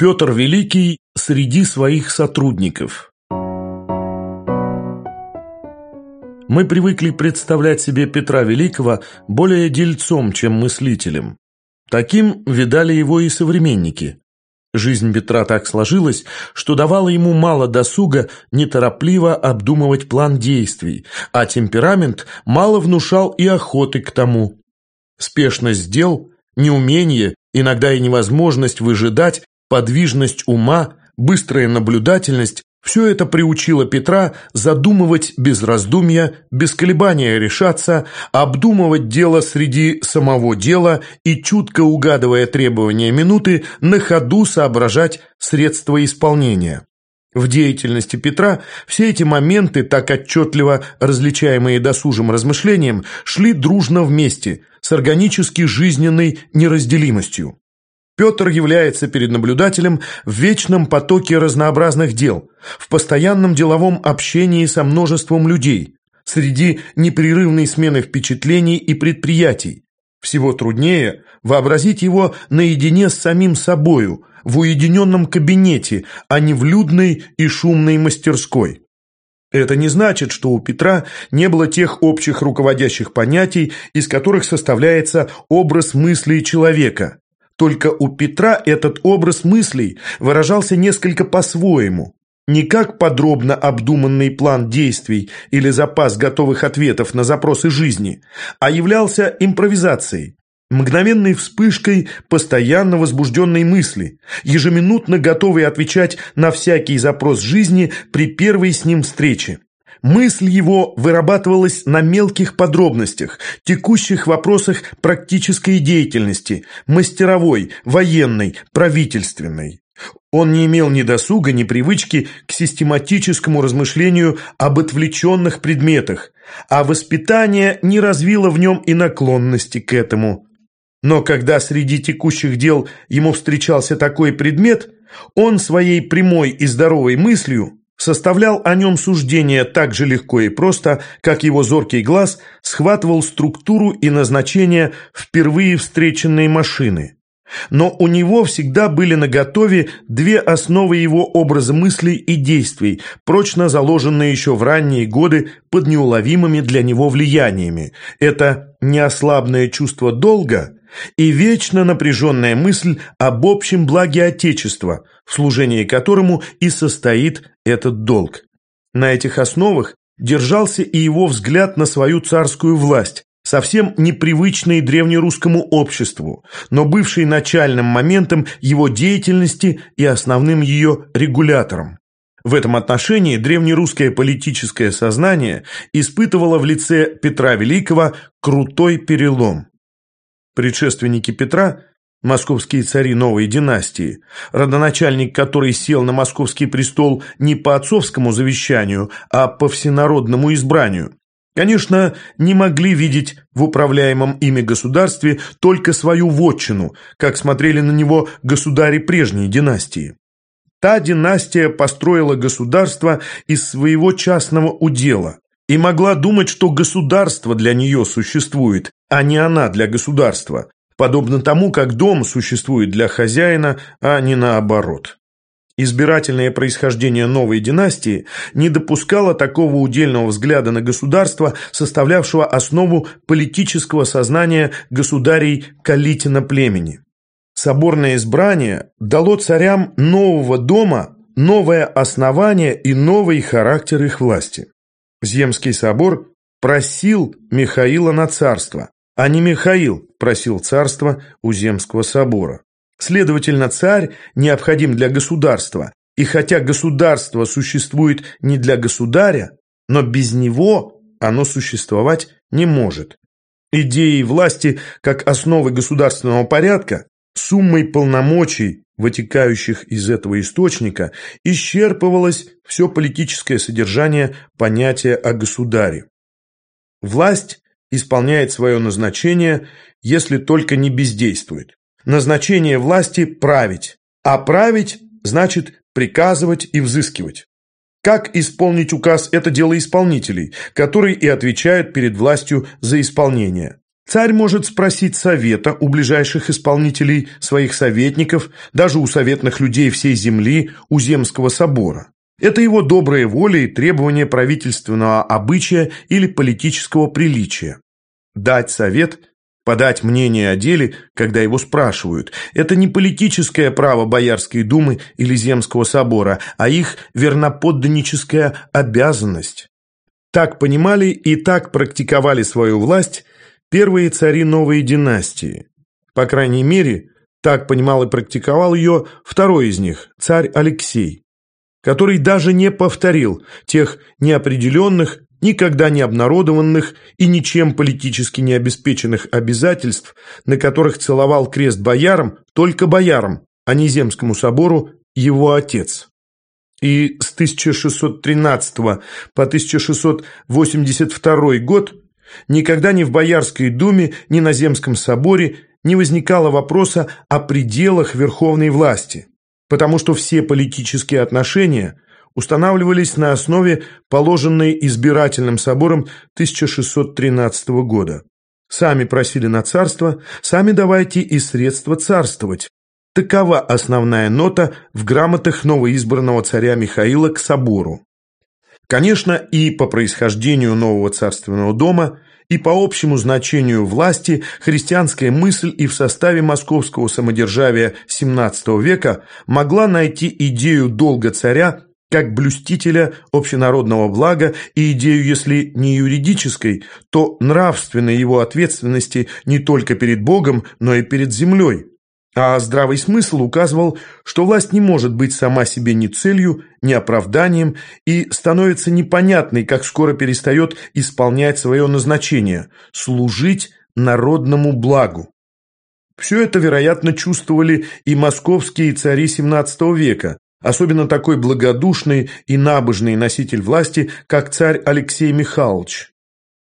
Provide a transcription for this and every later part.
Петр Великий среди своих сотрудников Мы привыкли представлять себе Петра Великого более дельцом, чем мыслителем. Таким видали его и современники. Жизнь Петра так сложилась, что давала ему мало досуга неторопливо обдумывать план действий, а темперамент мало внушал и охоты к тому. Спешность дел, неумение, иногда и невозможность выжидать подвижность ума, быстрая наблюдательность – все это приучило Петра задумывать без раздумья, без колебания решаться, обдумывать дело среди самого дела и, чутко угадывая требования минуты, на ходу соображать средства исполнения. В деятельности Петра все эти моменты, так отчетливо различаемые досужим размышлением, шли дружно вместе, с органически жизненной неразделимостью. Петр является перед наблюдателем в вечном потоке разнообразных дел, в постоянном деловом общении со множеством людей, среди непрерывной смены впечатлений и предприятий. Всего труднее вообразить его наедине с самим собою, в уединенном кабинете, а не в людной и шумной мастерской. Это не значит, что у Петра не было тех общих руководящих понятий, из которых составляется образ мыслей человека, только у Петра этот образ мыслей выражался несколько по-своему. Не как подробно обдуманный план действий или запас готовых ответов на запросы жизни, а являлся импровизацией, мгновенной вспышкой постоянно возбужденной мысли, ежеминутно готовой отвечать на всякий запрос жизни при первой с ним встрече. Мысль его вырабатывалась на мелких подробностях, текущих вопросах практической деятельности, мастеровой, военной, правительственной. Он не имел ни досуга, ни привычки к систематическому размышлению об отвлеченных предметах, а воспитание не развило в нем и наклонности к этому. Но когда среди текущих дел ему встречался такой предмет, он своей прямой и здоровой мыслью составлял о нем суждение так же легко и просто, как его зоркий глаз схватывал структуру и назначение впервые встреченной машины. Но у него всегда были наготове две основы его образа мыслей и действий, прочно заложенные еще в ранние годы под неуловимыми для него влияниями. Это неослабное чувство долга и вечно напряженная мысль об общем благе Отечества, в служении которому и состоит этот долг. На этих основах держался и его взгляд на свою царскую власть, совсем непривычный древнерусскому обществу, но бывший начальным моментом его деятельности и основным ее регулятором. В этом отношении древнерусское политическое сознание испытывало в лице Петра Великого крутой перелом. Предшественники Петра, московские цари новой династии, родоначальник которой сел на московский престол не по отцовскому завещанию, а по всенародному избранию, конечно, не могли видеть в управляемом ими государстве только свою вотчину, как смотрели на него государи прежней династии. Та династия построила государство из своего частного удела, и могла думать, что государство для нее существует, а не она для государства, подобно тому, как дом существует для хозяина, а не наоборот. Избирательное происхождение новой династии не допускало такого удельного взгляда на государство, составлявшего основу политического сознания государей Калитина племени. Соборное избрание дало царям нового дома новое основание и новый характер их власти. Земский собор просил Михаила на царство, а не Михаил просил царство у Земского собора. Следовательно, царь необходим для государства, и хотя государство существует не для государя, но без него оно существовать не может. Идеей власти как основы государственного порядка, суммой полномочий вытекающих из этого источника, исчерпывалось все политическое содержание понятия о государе. Власть исполняет свое назначение, если только не бездействует. Назначение власти – править, а править значит приказывать и взыскивать. Как исполнить указ – это дело исполнителей, которые и отвечают перед властью за исполнение. Царь может спросить совета у ближайших исполнителей своих советников, даже у советных людей всей земли, у Земского собора. Это его добрая воля и требование правительственного обычая или политического приличия. Дать совет, подать мнение о деле, когда его спрашивают, это не политическое право Боярской думы или Земского собора, а их верноподданническая обязанность. Так понимали и так практиковали свою власть первые цари новой династии. По крайней мере, так понимал и практиковал ее второй из них, царь Алексей, который даже не повторил тех неопределенных, никогда не обнародованных и ничем политически не обеспеченных обязательств, на которых целовал крест боярам, только боярам, а не Земскому собору, его отец. И с 1613 по 1682 год никогда ни в Боярской думе, ни на Земском соборе не возникало вопроса о пределах верховной власти, потому что все политические отношения устанавливались на основе, положенной избирательным собором 1613 года. Сами просили на царство, сами давайте и средства царствовать, Такова основная нота в грамотах новоизбранного царя Михаила к собору. Конечно, и по происхождению нового царственного дома, и по общему значению власти христианская мысль и в составе московского самодержавия XVII века могла найти идею долга царя как блюстителя общенародного блага и идею, если не юридической, то нравственной его ответственности не только перед Богом, но и перед землей. А здравый смысл указывал, что власть не может быть сама себе ни целью, ни оправданием и становится непонятной, как скоро перестает исполнять свое назначение – служить народному благу. Все это, вероятно, чувствовали и московские цари XVII века, особенно такой благодушный и набожный носитель власти, как царь Алексей Михайлович.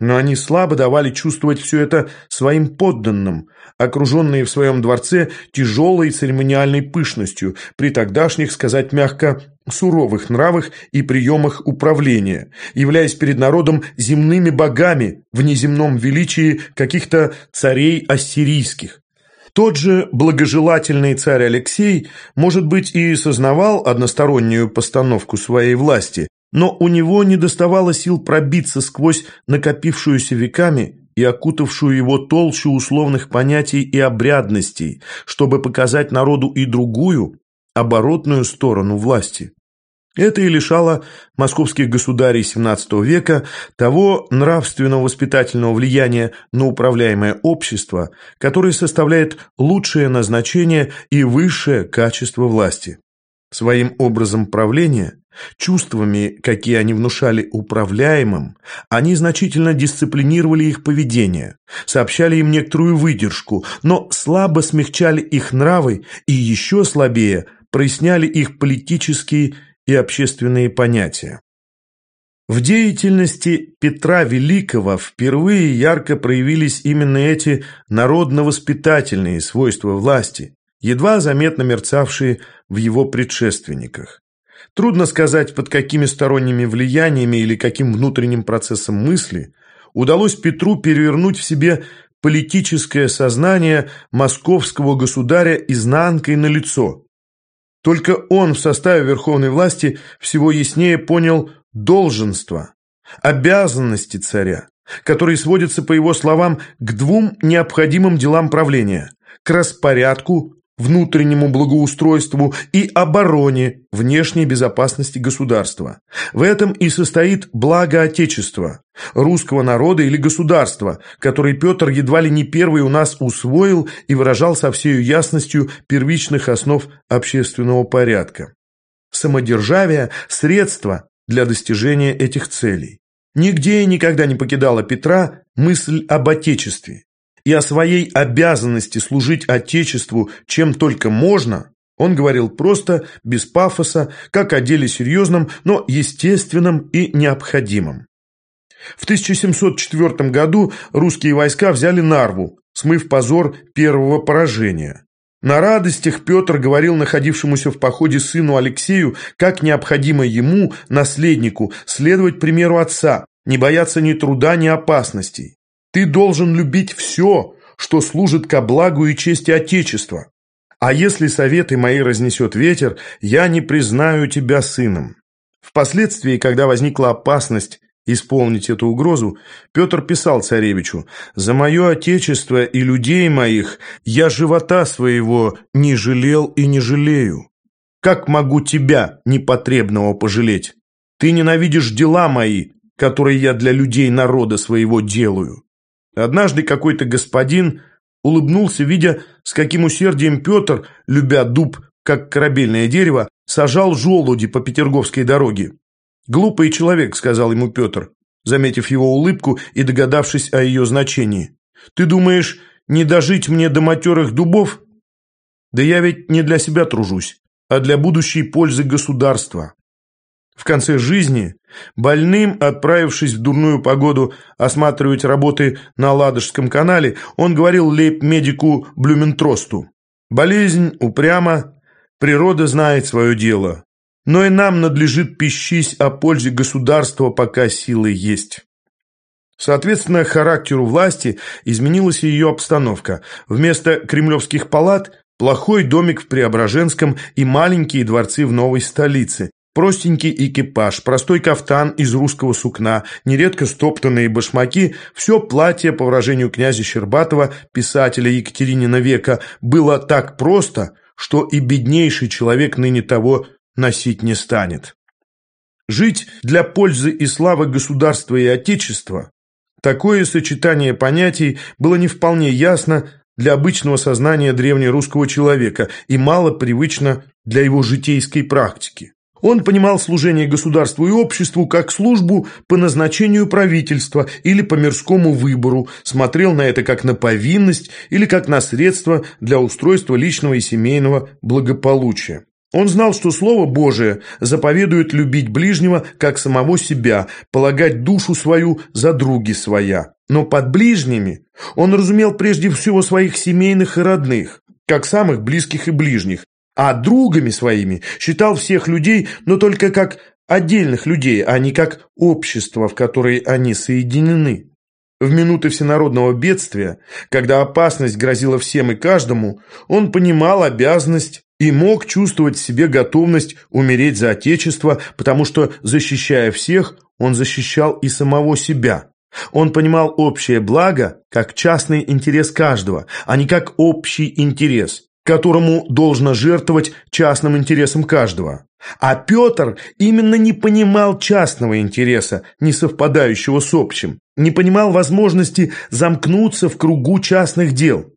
Но они слабо давали чувствовать все это своим подданным, окруженные в своем дворце тяжелой церемониальной пышностью, при тогдашних, сказать мягко, суровых нравах и приемах управления, являясь перед народом земными богами в неземном величии каких-то царей ассирийских. Тот же благожелательный царь Алексей, может быть, и сознавал одностороннюю постановку своей власти, но у него не доставало сил пробиться сквозь накопившуюся веками и окутавшую его толщу условных понятий и обрядностей, чтобы показать народу и другую, оборотную сторону власти. Это и лишало московских государей XVII века того нравственного воспитательного влияния на управляемое общество, которое составляет лучшее назначение и высшее качество власти. Своим образом правления Чувствами, какие они внушали управляемым, они значительно дисциплинировали их поведение, сообщали им некоторую выдержку, но слабо смягчали их нравы и еще слабее проясняли их политические и общественные понятия. В деятельности Петра Великого впервые ярко проявились именно эти народно-воспитательные свойства власти, едва заметно мерцавшие в его предшественниках. Трудно сказать, под какими сторонними влияниями или каким внутренним процессом мысли удалось Петру перевернуть в себе политическое сознание московского государя изнанкой на лицо. Только он в составе верховной власти всего яснее понял долженство, обязанности царя, которые сводятся, по его словам, к двум необходимым делам правления – к распорядку внутреннему благоустройству и обороне внешней безопасности государства. В этом и состоит благо Отечества, русского народа или государства, который Петр едва ли не первый у нас усвоил и выражал со всей ясностью первичных основ общественного порядка. Самодержавие – средство для достижения этих целей. Нигде и никогда не покидала Петра мысль об Отечестве и о своей обязанности служить Отечеству чем только можно, он говорил просто, без пафоса, как о деле серьезном, но естественном и необходимом. В 1704 году русские войска взяли Нарву, смыв позор первого поражения. На радостях Петр говорил находившемуся в походе сыну Алексею, как необходимо ему, наследнику, следовать примеру отца, не бояться ни труда, ни опасностей. Ты должен любить все, что служит ко благу и чести Отечества. А если советы мои разнесет ветер, я не признаю тебя сыном». Впоследствии, когда возникла опасность исполнить эту угрозу, Петр писал царевичу «За мое отечество и людей моих я живота своего не жалел и не жалею. Как могу тебя, непотребного, пожалеть? Ты ненавидишь дела мои, которые я для людей народа своего делаю». Однажды какой-то господин улыбнулся, видя, с каким усердием Петр, любя дуб, как корабельное дерево, сажал желуди по Петерговской дороге. «Глупый человек», — сказал ему Петр, заметив его улыбку и догадавшись о ее значении. «Ты думаешь, не дожить мне до матерых дубов? Да я ведь не для себя тружусь, а для будущей пользы государства». В конце жизни, больным, отправившись в дурную погоду осматривать работы на Ладожском канале, он говорил лейб-медику Блюментросту. «Болезнь упряма, природа знает свое дело. Но и нам надлежит пищись о пользе государства, пока силы есть. Соответственно, характеру власти изменилась и ее обстановка. Вместо кремлевских палат – плохой домик в Преображенском и маленькие дворцы в новой столице. Простенький экипаж, простой кафтан из русского сукна, нередко стоптанные башмаки – все платье, по выражению князя Щербатова, писателя Екатеринина века, было так просто, что и беднейший человек ныне того носить не станет. Жить для пользы и славы государства и отечества – такое сочетание понятий было не вполне ясно для обычного сознания древнерусского человека и мало привычно для его житейской практики. Он понимал служение государству и обществу как службу по назначению правительства или по мирскому выбору, смотрел на это как на повинность или как на средство для устройства личного и семейного благополучия. Он знал, что Слово Божие заповедует любить ближнего, как самого себя, полагать душу свою за други своя. Но под ближними он разумел прежде всего своих семейных и родных, как самых близких и ближних, а другами своими считал всех людей, но только как отдельных людей, а не как общество, в которое они соединены. В минуты всенародного бедствия, когда опасность грозила всем и каждому, он понимал обязанность и мог чувствовать в себе готовность умереть за Отечество, потому что, защищая всех, он защищал и самого себя. Он понимал общее благо как частный интерес каждого, а не как общий интерес, которому должно жертвовать частным интересом каждого. А Петр именно не понимал частного интереса, не совпадающего с общим, не понимал возможности замкнуться в кругу частных дел.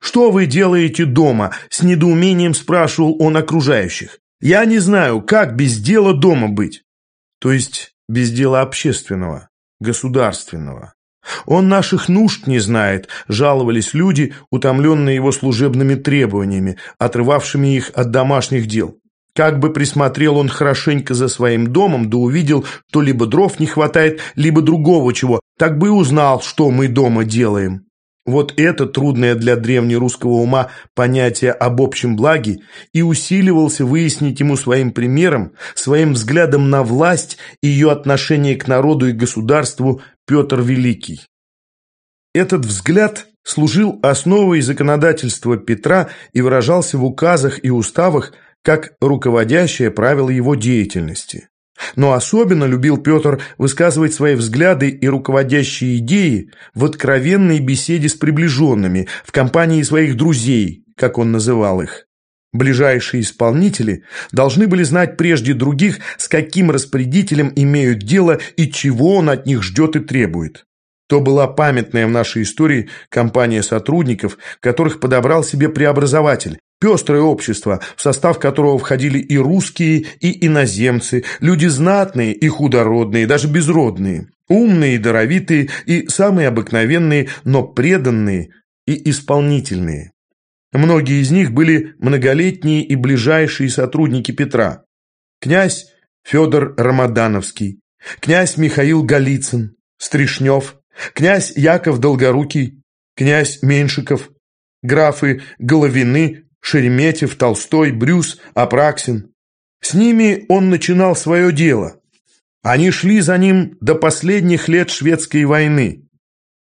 «Что вы делаете дома?» – с недоумением спрашивал он окружающих. «Я не знаю, как без дела дома быть?» То есть без дела общественного, государственного. «Он наших нужд не знает», – жаловались люди, утомленные его служебными требованиями, отрывавшими их от домашних дел. Как бы присмотрел он хорошенько за своим домом, да увидел, то либо дров не хватает, либо другого чего, так бы и узнал, что мы дома делаем. Вот это трудное для древнерусского ума понятие об общем благе и усиливался выяснить ему своим примером, своим взглядом на власть и ее отношение к народу и государству Петр Великий. Этот взгляд служил основой законодательства Петра и выражался в указах и уставах как руководящее правило его деятельности. Но особенно любил Петр высказывать свои взгляды и руководящие идеи в откровенной беседе с приближенными, в компании своих друзей, как он называл их. Ближайшие исполнители должны были знать прежде других, с каким распорядителем имеют дело и чего он от них ждет и требует. То была памятная в нашей истории компания сотрудников, которых подобрал себе преобразователь, Пестрое общество, в состав которого входили и русские, и иноземцы, люди знатные и худородные, даже безродные, умные и даровитые, и самые обыкновенные, но преданные и исполнительные. Многие из них были многолетние и ближайшие сотрудники Петра. Князь Федор Рамадановский, князь Михаил Голицын, Стришнев, князь Яков Долгорукий, князь Меньшиков, графы Головины, Шереметьев, Толстой, Брюс, Апраксин. С ними он начинал свое дело. Они шли за ним до последних лет шведской войны.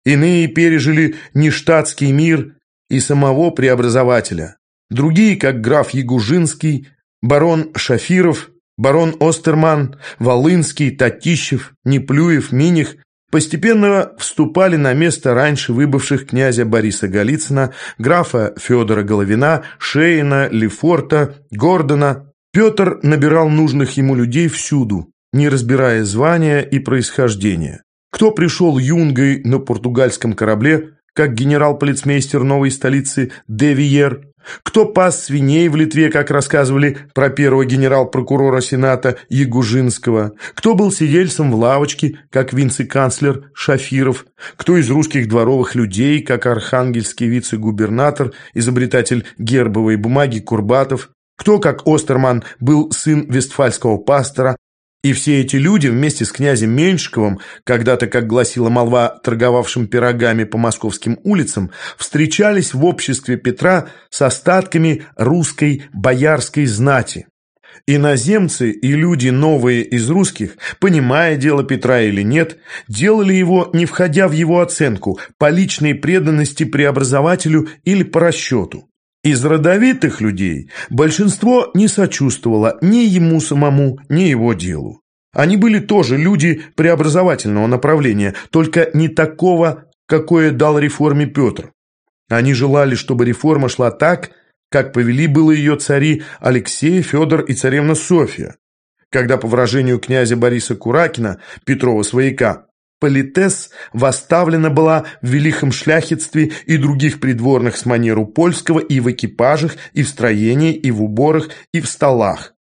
Иные пережили нештатский мир и самого преобразователя. Другие, как граф Ягужинский, барон Шафиров, барон Остерман, Волынский, Татищев, Неплюев, Миних, постепенно вступали на место раньше выбывших князя Бориса Голицына, графа Федора Головина, Шейна, Лефорта, Гордона. Петр набирал нужных ему людей всюду, не разбирая звания и происхождения. Кто пришел юнгой на португальском корабле, как генерал-полицмейстер новой столицы Девиер, кто пас свиней в Литве, как рассказывали про первого генерал-прокурора Сената Ягужинского? Кто был сидельцем в лавочке, как вице-канцлер Шафиров? Кто из русских дворовых людей, как архангельский вице-губернатор, изобретатель гербовой бумаги Курбатов? Кто, как Остерман, был сын вестфальского пастора, и все эти люди вместе с князем Меньшиковым, когда-то, как гласила молва, торговавшим пирогами по московским улицам, встречались в обществе Петра с остатками русской боярской знати. Иноземцы и люди новые из русских, понимая дело Петра или нет, делали его, не входя в его оценку, по личной преданности преобразователю или по расчету. Из родовитых людей большинство не сочувствовало ни ему самому, ни его делу. Они были тоже люди преобразовательного направления, только не такого, какое дал реформе Петр. Они желали, чтобы реформа шла так, как повели было ее цари Алексей, Федор и царевна Софья, когда, по выражению князя Бориса Куракина, Петрова свояка, Политес восставлена была в великом шляхетстве и других придворных с манеру польского и в экипажах, и в строении, и в уборах, и в столах.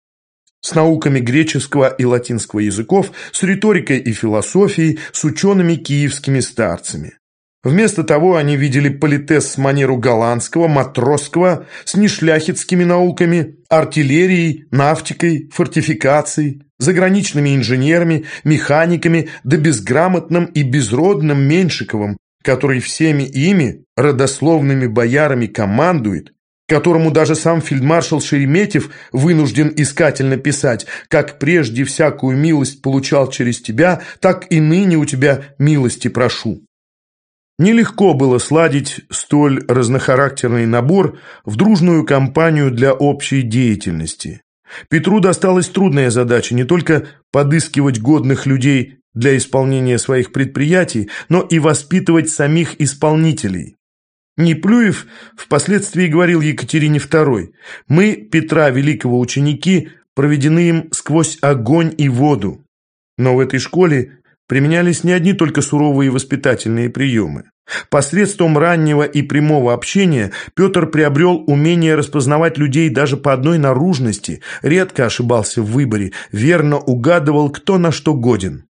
С науками греческого и латинского языков, с риторикой и философией, с учеными киевскими старцами. Вместо того они видели политес с манеру голландского, матросского, с нешляхетскими науками, артиллерией, нафтикой, фортификацией, заграничными инженерами, механиками, да безграмотным и безродным Меньшиковым, который всеми ими, родословными боярами, командует, которому даже сам фельдмаршал Шереметьев вынужден искательно писать, как прежде всякую милость получал через тебя, так и ныне у тебя милости прошу. Нелегко было сладить столь разнохарактерный набор в дружную компанию для общей деятельности. Петру досталась трудная задача не только подыскивать годных людей для исполнения своих предприятий, но и воспитывать самих исполнителей. Неплюев впоследствии говорил Екатерине II, «Мы, Петра Великого ученики, проведены им сквозь огонь и воду». Но в этой школе применялись не одни только суровые воспитательные приемы. Посредством раннего и прямого общения Петр приобрел умение распознавать людей даже по одной наружности, редко ошибался в выборе, верно угадывал, кто на что годен.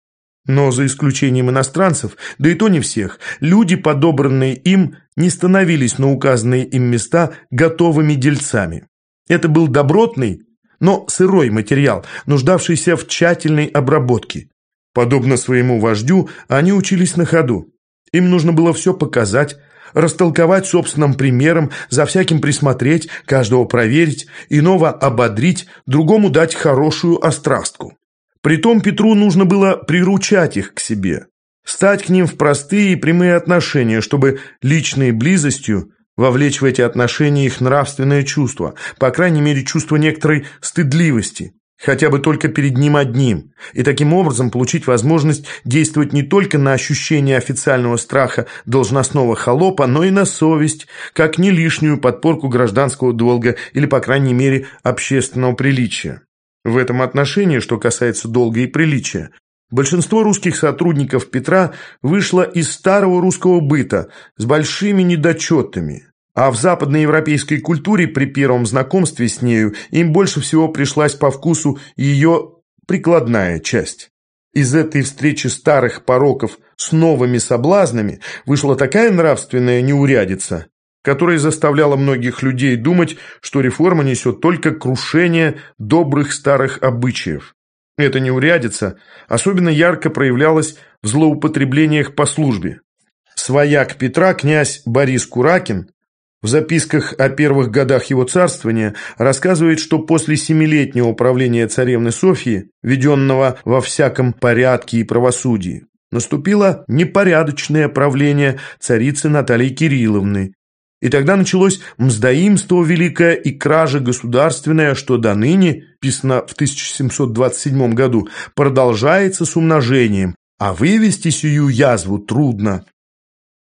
Но за исключением иностранцев, да и то не всех, люди, подобранные им, не становились на указанные им места готовыми дельцами. Это был добротный, но сырой материал, нуждавшийся в тщательной обработке. Подобно своему вождю, они учились на ходу. Им нужно было все показать, растолковать собственным примером, за всяким присмотреть, каждого проверить, иного ободрить, другому дать хорошую острастку. Притом Петру нужно было приручать их к себе, стать к ним в простые и прямые отношения, чтобы личной близостью вовлечь в эти отношения их нравственное чувство, по крайней мере чувство некоторой стыдливости, хотя бы только перед ним одним, и таким образом получить возможность действовать не только на ощущение официального страха должностного холопа, но и на совесть, как не лишнюю подпорку гражданского долга или, по крайней мере, общественного приличия. В этом отношении, что касается долга и приличия, большинство русских сотрудников Петра вышло из старого русского быта с большими недочетами, а в западноевропейской культуре при первом знакомстве с нею им больше всего пришлась по вкусу ее прикладная часть. Из этой встречи старых пороков с новыми соблазнами вышла такая нравственная неурядица, которая заставляла многих людей думать, что реформа несет только крушение добрых старых обычаев. Эта неурядица особенно ярко проявлялась в злоупотреблениях по службе. Свояк Петра, князь Борис Куракин, в записках о первых годах его царствования рассказывает, что после семилетнего правления царевны Софьи, введенного во всяком порядке и правосудии, наступило непорядочное правление царицы Натальи Кирилловны. И тогда началось мздоимство великое и кража государственная, что до ныне, писано в 1727 году, продолжается с умножением, а вывести сию язву трудно.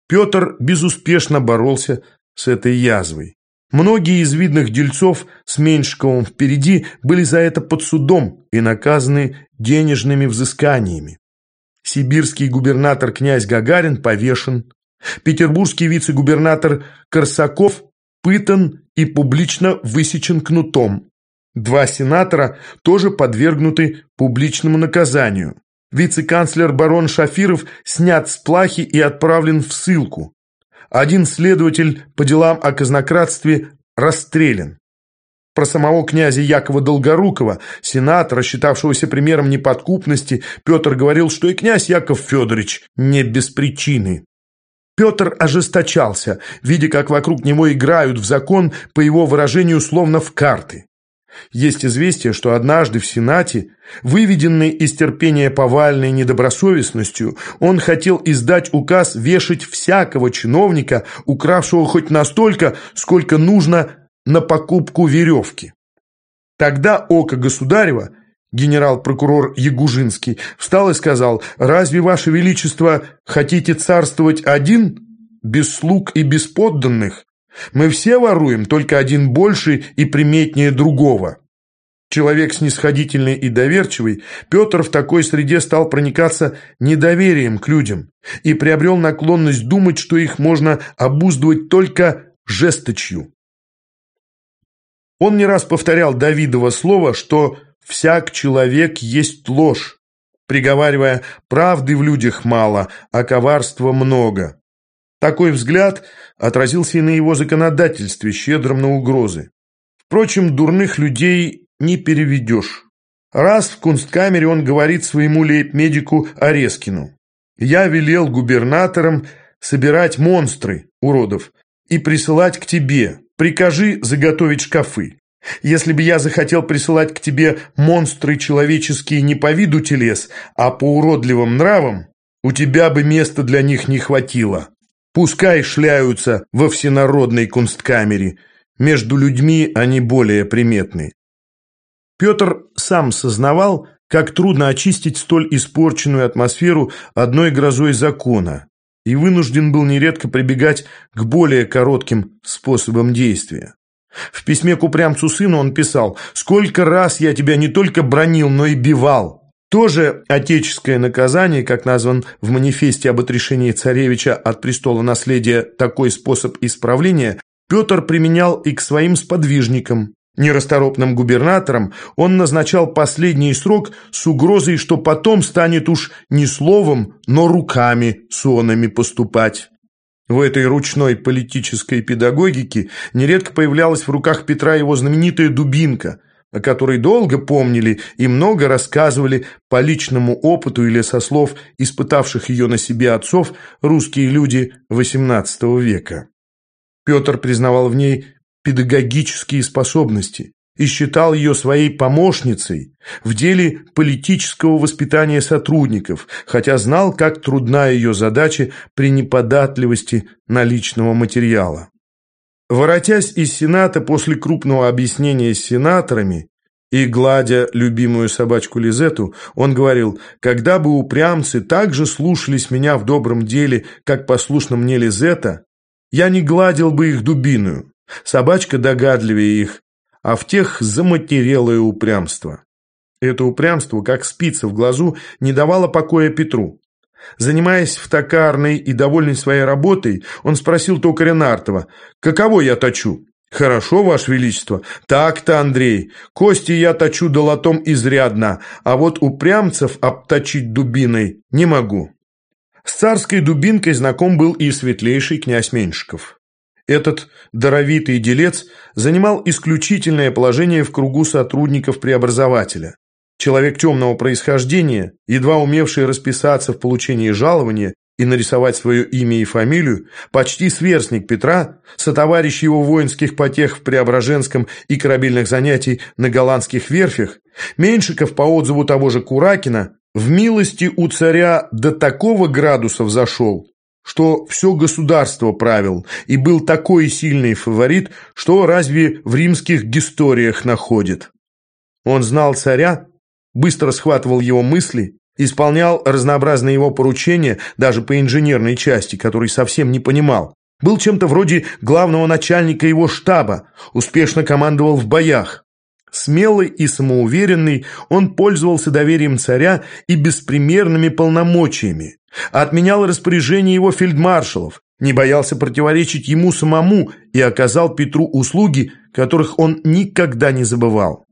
Петр безуспешно боролся с этой язвой. Многие из видных дельцов с Меньшиковым впереди были за это под судом и наказаны денежными взысканиями. Сибирский губернатор князь Гагарин повешен, петербургский вице-губернатор Корсаков пытан и публично высечен кнутом. Два сенатора тоже подвергнуты публичному наказанию. Вице-канцлер барон Шафиров снят с плахи и отправлен в ссылку. Один следователь по делам о казнократстве расстрелян. Про самого князя Якова Долгорукова, сенатора, считавшегося примером неподкупности, Петр говорил, что и князь Яков Федорович не без причины. Петр ожесточался, видя, как вокруг него играют в закон, по его выражению, словно в карты. Есть известие, что однажды в Сенате, выведенный из терпения повальной недобросовестностью, он хотел издать указ вешать всякого чиновника, укравшего хоть настолько, сколько нужно на покупку веревки. Тогда Око Государева, генерал-прокурор Ягужинский, встал и сказал, «Разве, Ваше Величество, хотите царствовать один, без слуг и без подданных? Мы все воруем, только один больше и приметнее другого». Человек снисходительный и доверчивый, Петр в такой среде стал проникаться недоверием к людям и приобрел наклонность думать, что их можно обуздывать только жесточью. Он не раз повторял Давидово слово, что «всяк человек есть ложь», приговаривая «правды в людях мало, а коварства много». Такой взгляд отразился и на его законодательстве, щедром на угрозы. Впрочем, дурных людей не переведешь. Раз в кунсткамере он говорит своему лейб-медику Орескину. «Я велел губернаторам собирать монстры, уродов, и присылать к тебе, Прикажи заготовить шкафы. Если бы я захотел присылать к тебе монстры человеческие не по виду телес, а по уродливым нравам, у тебя бы места для них не хватило. Пускай шляются во всенародной кунсткамере. Между людьми они более приметны. Петр сам сознавал, как трудно очистить столь испорченную атмосферу одной грозой закона и вынужден был нередко прибегать к более коротким способам действия. В письме к упрямцу сыну он писал «Сколько раз я тебя не только бронил, но и бивал». Тоже отеческое наказание, как назван в манифесте об отрешении царевича от престола наследия такой способ исправления, Петр применял и к своим сподвижникам, Нерасторопным губернатором он назначал последний срок с угрозой, что потом станет уж не словом, но руками сонами поступать. В этой ручной политической педагогике нередко появлялась в руках Петра его знаменитая дубинка, о которой долго помнили и много рассказывали по личному опыту или со слов испытавших ее на себе отцов русские люди XVIII века. Петр признавал в ней педагогические способности и считал ее своей помощницей в деле политического воспитания сотрудников, хотя знал, как трудна ее задача при неподатливости наличного материала. Воротясь из Сената после крупного объяснения с сенаторами и гладя любимую собачку Лизету, он говорил, когда бы упрямцы так же слушались меня в добром деле, как послушна мне Лизета, я не гладил бы их дубиную, Собачка догадливее их, а в тех заматерелое упрямство. Это упрямство, как спица в глазу, не давало покоя Петру. Занимаясь в токарной и довольный своей работой, он спросил токаря Нартова, «Каково я точу?» «Хорошо, Ваше Величество. Так-то, Андрей. Кости я точу долотом изрядно, а вот упрямцев обточить дубиной не могу». С царской дубинкой знаком был и светлейший князь Меньшиков. Этот даровитый делец занимал исключительное положение в кругу сотрудников преобразователя. Человек темного происхождения, едва умевший расписаться в получении жалования и нарисовать свое имя и фамилию, почти сверстник Петра, сотоварищ его воинских потех в Преображенском и корабельных занятий на голландских верфях, Меньшиков, по отзыву того же Куракина, в милости у царя до такого градуса взошел, что все государство правил, и был такой сильный фаворит, что разве в римских историях находит. Он знал царя, быстро схватывал его мысли, исполнял разнообразные его поручения, даже по инженерной части, который совсем не понимал. Был чем-то вроде главного начальника его штаба, успешно командовал в боях. Смелый и самоуверенный, он пользовался доверием царя и беспримерными полномочиями, отменял распоряжения его фельдмаршалов, не боялся противоречить ему самому и оказал Петру услуги, которых он никогда не забывал.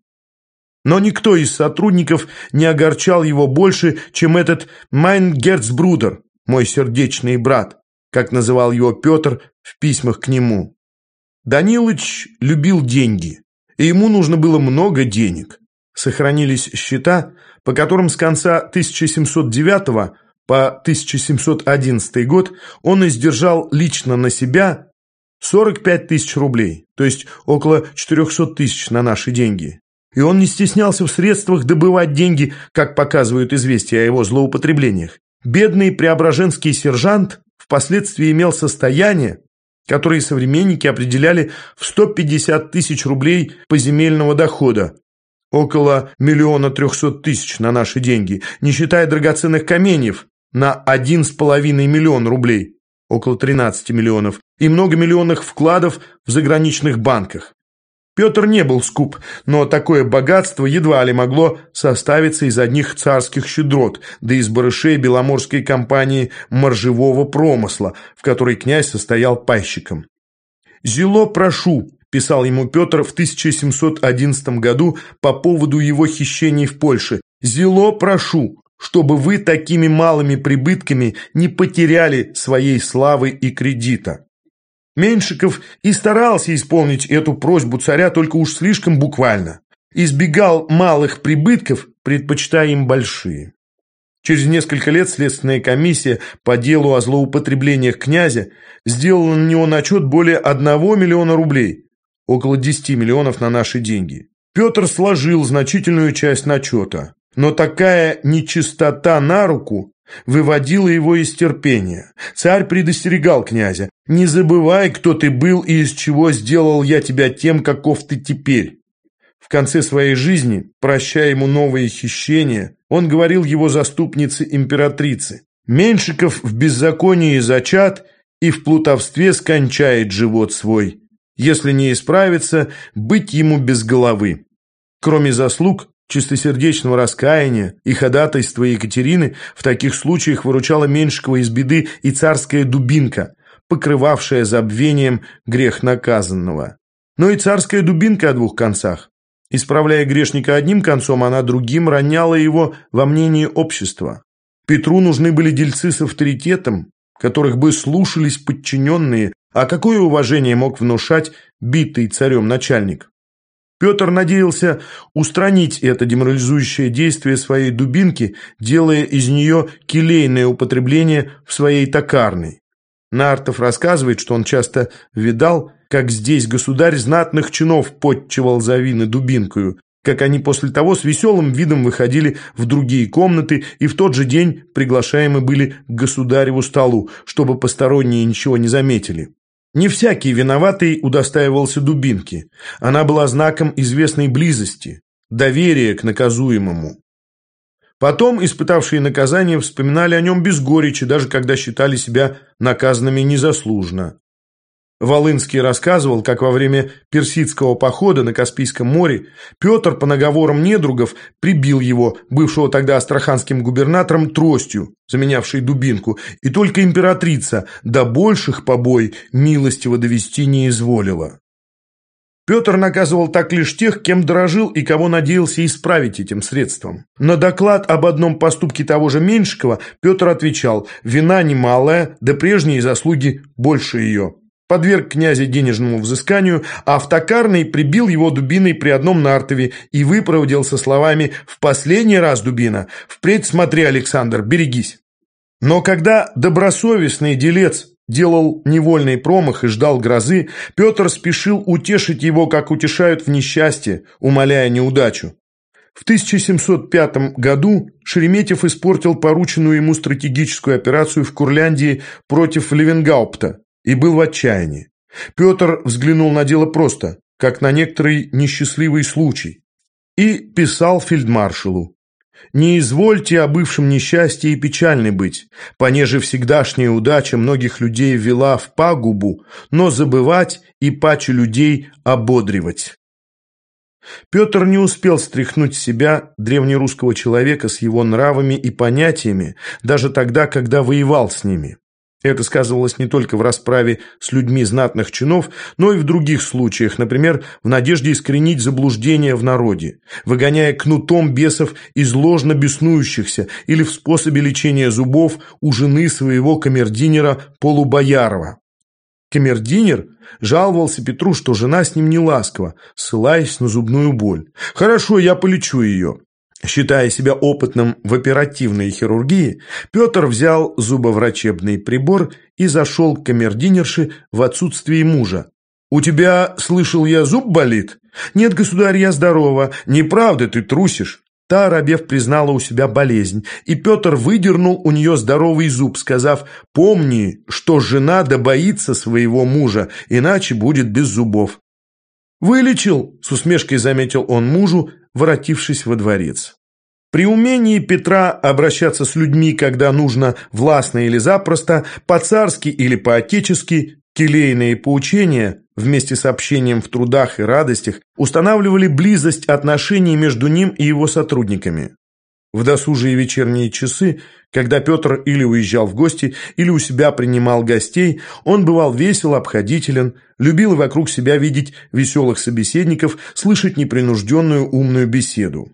Но никто из сотрудников не огорчал его больше, чем этот mein Herzbruder, мой сердечный брат, как называл его Петр в письмах к нему. Данилыч любил деньги, и ему нужно было много денег. Сохранились счета, по которым с конца 1709 по 1711 год он издержал лично на себя 45 тысяч рублей, то есть около 400 тысяч на наши деньги. И он не стеснялся в средствах добывать деньги, как показывают известия о его злоупотреблениях. Бедный преображенский сержант впоследствии имел состояние, которое современники определяли в 150 тысяч рублей поземельного дохода, около миллиона трехсот тысяч на наши деньги, не считая драгоценных каменьев, на 1,5 миллион рублей, около 13 миллионов, и многомиллионных вкладов в заграничных банках. Петр не был скуп, но такое богатство едва ли могло составиться из одних царских щедрот, да из барышей беломорской компании моржевого промысла, в которой князь состоял пайщиком. «Зело прошу», – писал ему Петр в 1711 году по поводу его хищений в Польше, «Зело прошу, чтобы вы такими малыми прибытками не потеряли своей славы и кредита». Меньшиков и старался исполнить эту просьбу царя только уж слишком буквально. Избегал малых прибытков, предпочитая им большие. Через несколько лет следственная комиссия по делу о злоупотреблениях князя сделала на него начет более 1 миллиона рублей, около 10 миллионов на наши деньги. Петр сложил значительную часть начета, но такая нечистота на руку выводила его из терпения. Царь предостерегал князя. «Не забывай, кто ты был и из чего сделал я тебя тем, каков ты теперь». В конце своей жизни, прощая ему новые хищения, он говорил его заступнице императрице. «Меньшиков в беззаконии зачат и в плутовстве скончает живот свой. Если не исправится, быть ему без головы». Кроме заслуг, чистосердечного раскаяния и ходатайства Екатерины в таких случаях выручала Меньшикова из беды и царская дубинка, покрывавшая забвением грех наказанного. Но и царская дубинка о двух концах. Исправляя грешника одним концом, она другим роняла его во мнении общества. Петру нужны были дельцы с авторитетом, которых бы слушались подчиненные, а какое уважение мог внушать битый царем начальник? Петр надеялся устранить это деморализующее действие своей дубинки, делая из нее келейное употребление в своей токарной. Нартов рассказывает, что он часто видал, как здесь государь знатных чинов подчевал за вины дубинкою, как они после того с веселым видом выходили в другие комнаты и в тот же день приглашаемы были к государеву столу, чтобы посторонние ничего не заметили. Не всякий виноватый удостаивался дубинки. Она была знаком известной близости, доверия к наказуемому. Потом испытавшие наказание вспоминали о нем без горечи, даже когда считали себя наказанными незаслуженно. Волынский рассказывал, как во время персидского похода на Каспийском море Петр по наговорам недругов прибил его, бывшего тогда астраханским губернатором, тростью, заменявшей дубинку, и только императрица до больших побой милостиво довести не изволила. Петр наказывал так лишь тех, кем дорожил и кого надеялся исправить этим средством. На доклад об одном поступке того же Меньшикова Петр отвечал «Вина немалая, да прежние заслуги больше ее» подверг князя денежному взысканию, а в токарной прибил его дубиной при одном нартове и выпроводил со словами «В последний раз, дубина, впредь смотри, Александр, берегись». Но когда добросовестный делец делал невольный промах и ждал грозы, Петр спешил утешить его, как утешают в несчастье, умоляя неудачу. В 1705 году Шереметьев испортил порученную ему стратегическую операцию в Курляндии против Левенгаупта и был в отчаянии. Петр взглянул на дело просто, как на некоторый несчастливый случай, и писал фельдмаршалу. «Не извольте о бывшем несчастье и печальны быть, понеже всегдашняя удача многих людей вела в пагубу, но забывать и паче людей ободривать». Петр не успел стряхнуть себя древнерусского человека с его нравами и понятиями, даже тогда, когда воевал с ними. Это сказывалось не только в расправе с людьми знатных чинов, но и в других случаях, например, в надежде искоренить заблуждение в народе, выгоняя кнутом бесов из ложно беснующихся или в способе лечения зубов у жены своего камердинера Полубоярова. Камердинер жаловался Петру, что жена с ним не ласкова, ссылаясь на зубную боль. «Хорошо, я полечу ее». Считая себя опытным в оперативной хирургии, Петр взял зубоврачебный прибор и зашел к камердинерше в отсутствие мужа. «У тебя, слышал я, зуб болит?» «Нет, государь, я здорова. Неправда, ты трусишь». Та, оробев, признала у себя болезнь, и Петр выдернул у нее здоровый зуб, сказав «Помни, что жена добоится своего мужа, иначе будет без зубов». «Вылечил», — с усмешкой заметил он мужу, воротившись во дворец. При умении Петра обращаться с людьми, когда нужно властно или запросто, по-царски или по-отечески, келейные поучения, вместе с общением в трудах и радостях, устанавливали близость отношений между ним и его сотрудниками. В досужие вечерние часы, когда Петр или уезжал в гости, или у себя принимал гостей, он бывал весел, обходителен, любил вокруг себя видеть веселых собеседников, слышать непринужденную умную беседу.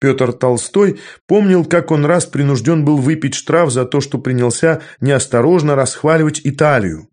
Петр Толстой помнил, как он раз принужден был выпить штраф за то, что принялся неосторожно расхваливать Италию.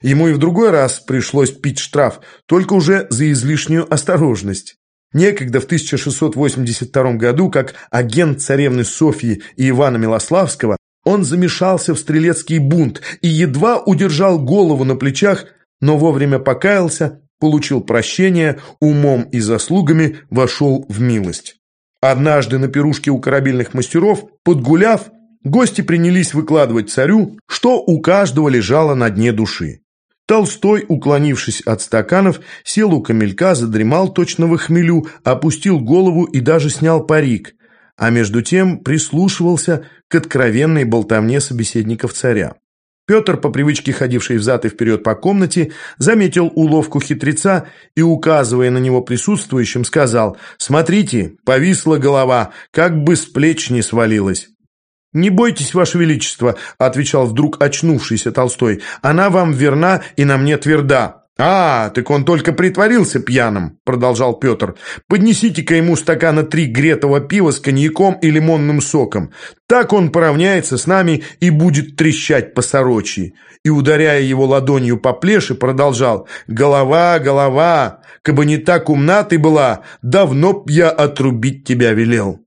Ему и в другой раз пришлось пить штраф, только уже за излишнюю осторожность. Некогда в 1682 году, как агент царевны Софьи и Ивана Милославского, он замешался в стрелецкий бунт и едва удержал голову на плечах, но вовремя покаялся, получил прощение, умом и заслугами вошел в милость. Однажды на пирушке у корабельных мастеров, подгуляв, гости принялись выкладывать царю, что у каждого лежало на дне души. Толстой, уклонившись от стаканов, сел у камелька, задремал точно в хмелю, опустил голову и даже снял парик, а между тем прислушивался к откровенной болтовне собеседников царя. Петр, по привычке ходивший взад и вперед по комнате, заметил уловку хитреца и, указывая на него присутствующим, сказал «Смотрите, повисла голова, как бы с плеч не свалилась». «Не бойтесь, Ваше Величество», — отвечал вдруг очнувшийся Толстой. «Она вам верна и на мне тверда». «А, так он только притворился пьяным», — продолжал Петр. «Поднесите-ка ему стакана три гретого пива с коньяком и лимонным соком. Так он поравняется с нами и будет трещать по сорочьи». И, ударяя его ладонью по плеше, продолжал. «Голова, голова, кабы не так умна ты была, давно б я отрубить тебя велел».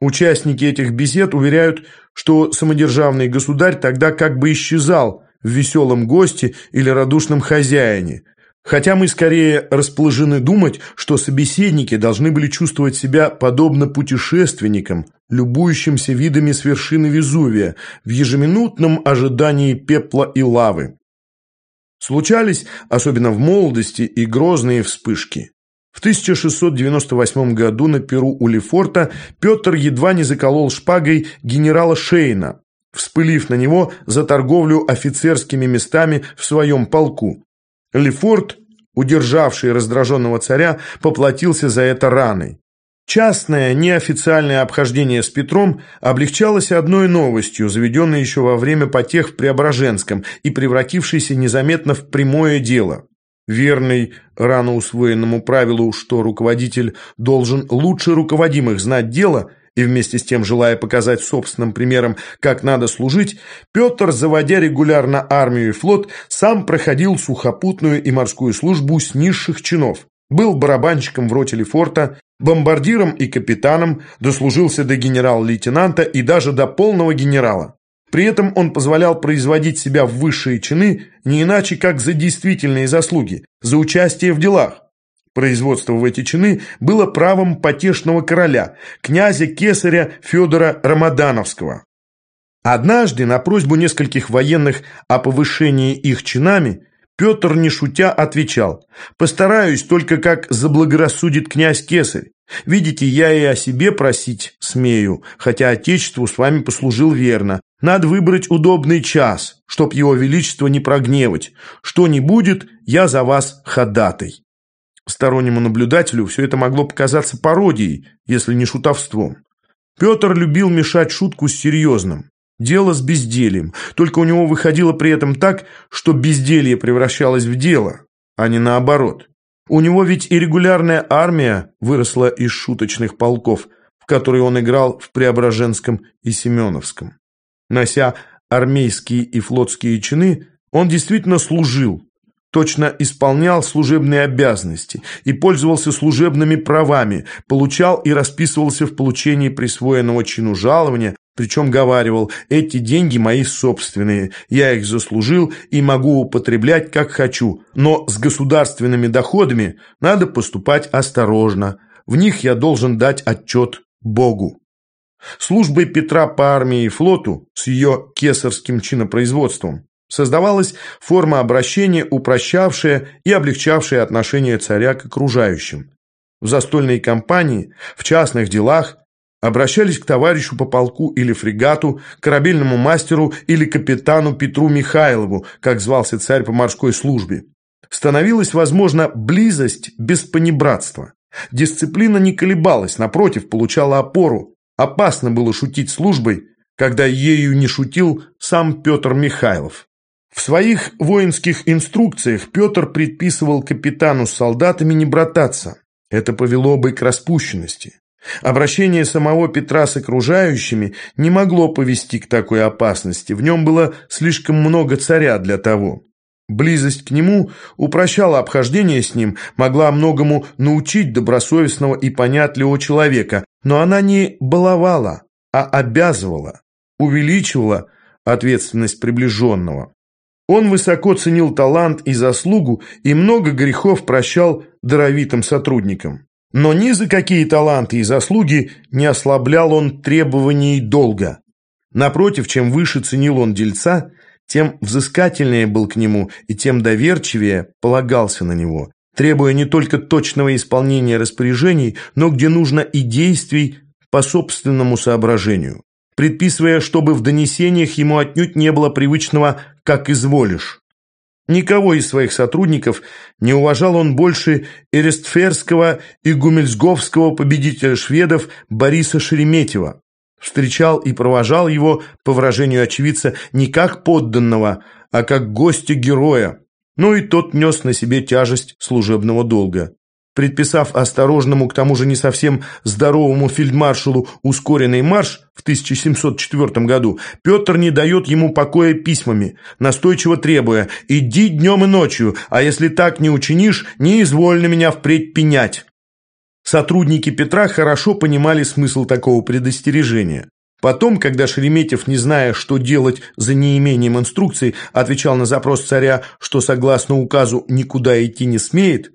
Участники этих бесед уверяют, что самодержавный государь тогда как бы исчезал в веселом госте или радушном хозяине, хотя мы скорее расположены думать, что собеседники должны были чувствовать себя подобно путешественникам, любующимся видами с вершины Везувия, в ежеминутном ожидании пепла и лавы. Случались, особенно в молодости, и грозные вспышки. В 1698 году на Перу у Лефорта Петр едва не заколол шпагой генерала Шейна, вспылив на него за торговлю офицерскими местами в своем полку. Лефорт, удержавший раздраженного царя, поплатился за это раной. Частное, неофициальное обхождение с Петром облегчалось одной новостью, заведенной еще во время потех в Преображенском и превратившейся незаметно в прямое дело. Верный рано усвоенному правилу, что руководитель должен лучше руководимых знать дело и вместе с тем желая показать собственным примером, как надо служить, Петр, заводя регулярно армию и флот, сам проходил сухопутную и морскую службу с низших чинов. Был барабанщиком в роте Лефорта, бомбардиром и капитаном, дослужился до генерал-лейтенанта и даже до полного генерала. При этом он позволял производить себя в высшие чины не иначе, как за действительные заслуги, за участие в делах. Производство в эти чины было правом потешного короля, князя Кесаря Федора Рамадановского. Однажды на просьбу нескольких военных о повышении их чинами Петр, не шутя, отвечал «Постараюсь только как заблагорассудит князь Кесарь. Видите, я и о себе просить смею, хотя Отечеству с вами послужил верно. Надо выбрать удобный час, чтоб его величество не прогневать. Что не будет, я за вас ходатай». Стороннему наблюдателю все это могло показаться пародией, если не шутовством. Петр любил мешать шутку с серьезным. Дело с бездельем, только у него выходило при этом так, что безделье превращалось в дело, а не наоборот. У него ведь и регулярная армия выросла из шуточных полков, в которые он играл в Преображенском и Семеновском. Нося армейские и флотские чины, он действительно служил, точно исполнял служебные обязанности и пользовался служебными правами, получал и расписывался в получении присвоенного чину жалования, причем говаривал, эти деньги мои собственные, я их заслужил и могу употреблять как хочу, но с государственными доходами надо поступать осторожно, в них я должен дать отчет Богу. Службой Петра по армии и флоту с ее кесарским чинопроизводством Создавалась форма обращения, упрощавшая и облегчавшая отношение царя к окружающим. В застольной кампании, в частных делах обращались к товарищу по полку или фрегату, корабельному мастеру или капитану Петру Михайлову, как звался царь по морской службе. Становилась возможна близость без понебратства. Дисциплина не колебалась, напротив, получала опору. Опасно было шутить службой, когда ею не шутил сам Петр Михайлов. В своих воинских инструкциях Петр предписывал капитану с солдатами не брататься. Это повело бы к распущенности. Обращение самого Петра с окружающими не могло повести к такой опасности, в нем было слишком много царя для того. Близость к нему упрощала обхождение с ним, могла многому научить добросовестного и понятливого человека, но она не баловала, а обязывала, увеличивала ответственность приближенного. Он высоко ценил талант и заслугу и много грехов прощал даровитым сотрудникам. Но ни за какие таланты и заслуги не ослаблял он требований долга. Напротив, чем выше ценил он дельца, тем взыскательнее был к нему и тем доверчивее полагался на него, требуя не только точного исполнения распоряжений, но где нужно и действий по собственному соображению предписывая, чтобы в донесениях ему отнюдь не было привычного «как изволишь». Никого из своих сотрудников не уважал он больше Эрестферского и Гумельсговского победителя шведов Бориса Шереметьева. Встречал и провожал его, по выражению очевидца, не как подданного, а как гостя-героя. Но и тот нес на себе тяжесть служебного долга предписав осторожному, к тому же не совсем здоровому фельдмаршалу ускоренный марш в 1704 году, Петр не дает ему покоя письмами, настойчиво требуя «иди днем и ночью, а если так не учинишь, не извольно меня впредь пенять». Сотрудники Петра хорошо понимали смысл такого предостережения. Потом, когда Шереметьев, не зная, что делать за неимением инструкций, отвечал на запрос царя, что согласно указу никуда идти не смеет,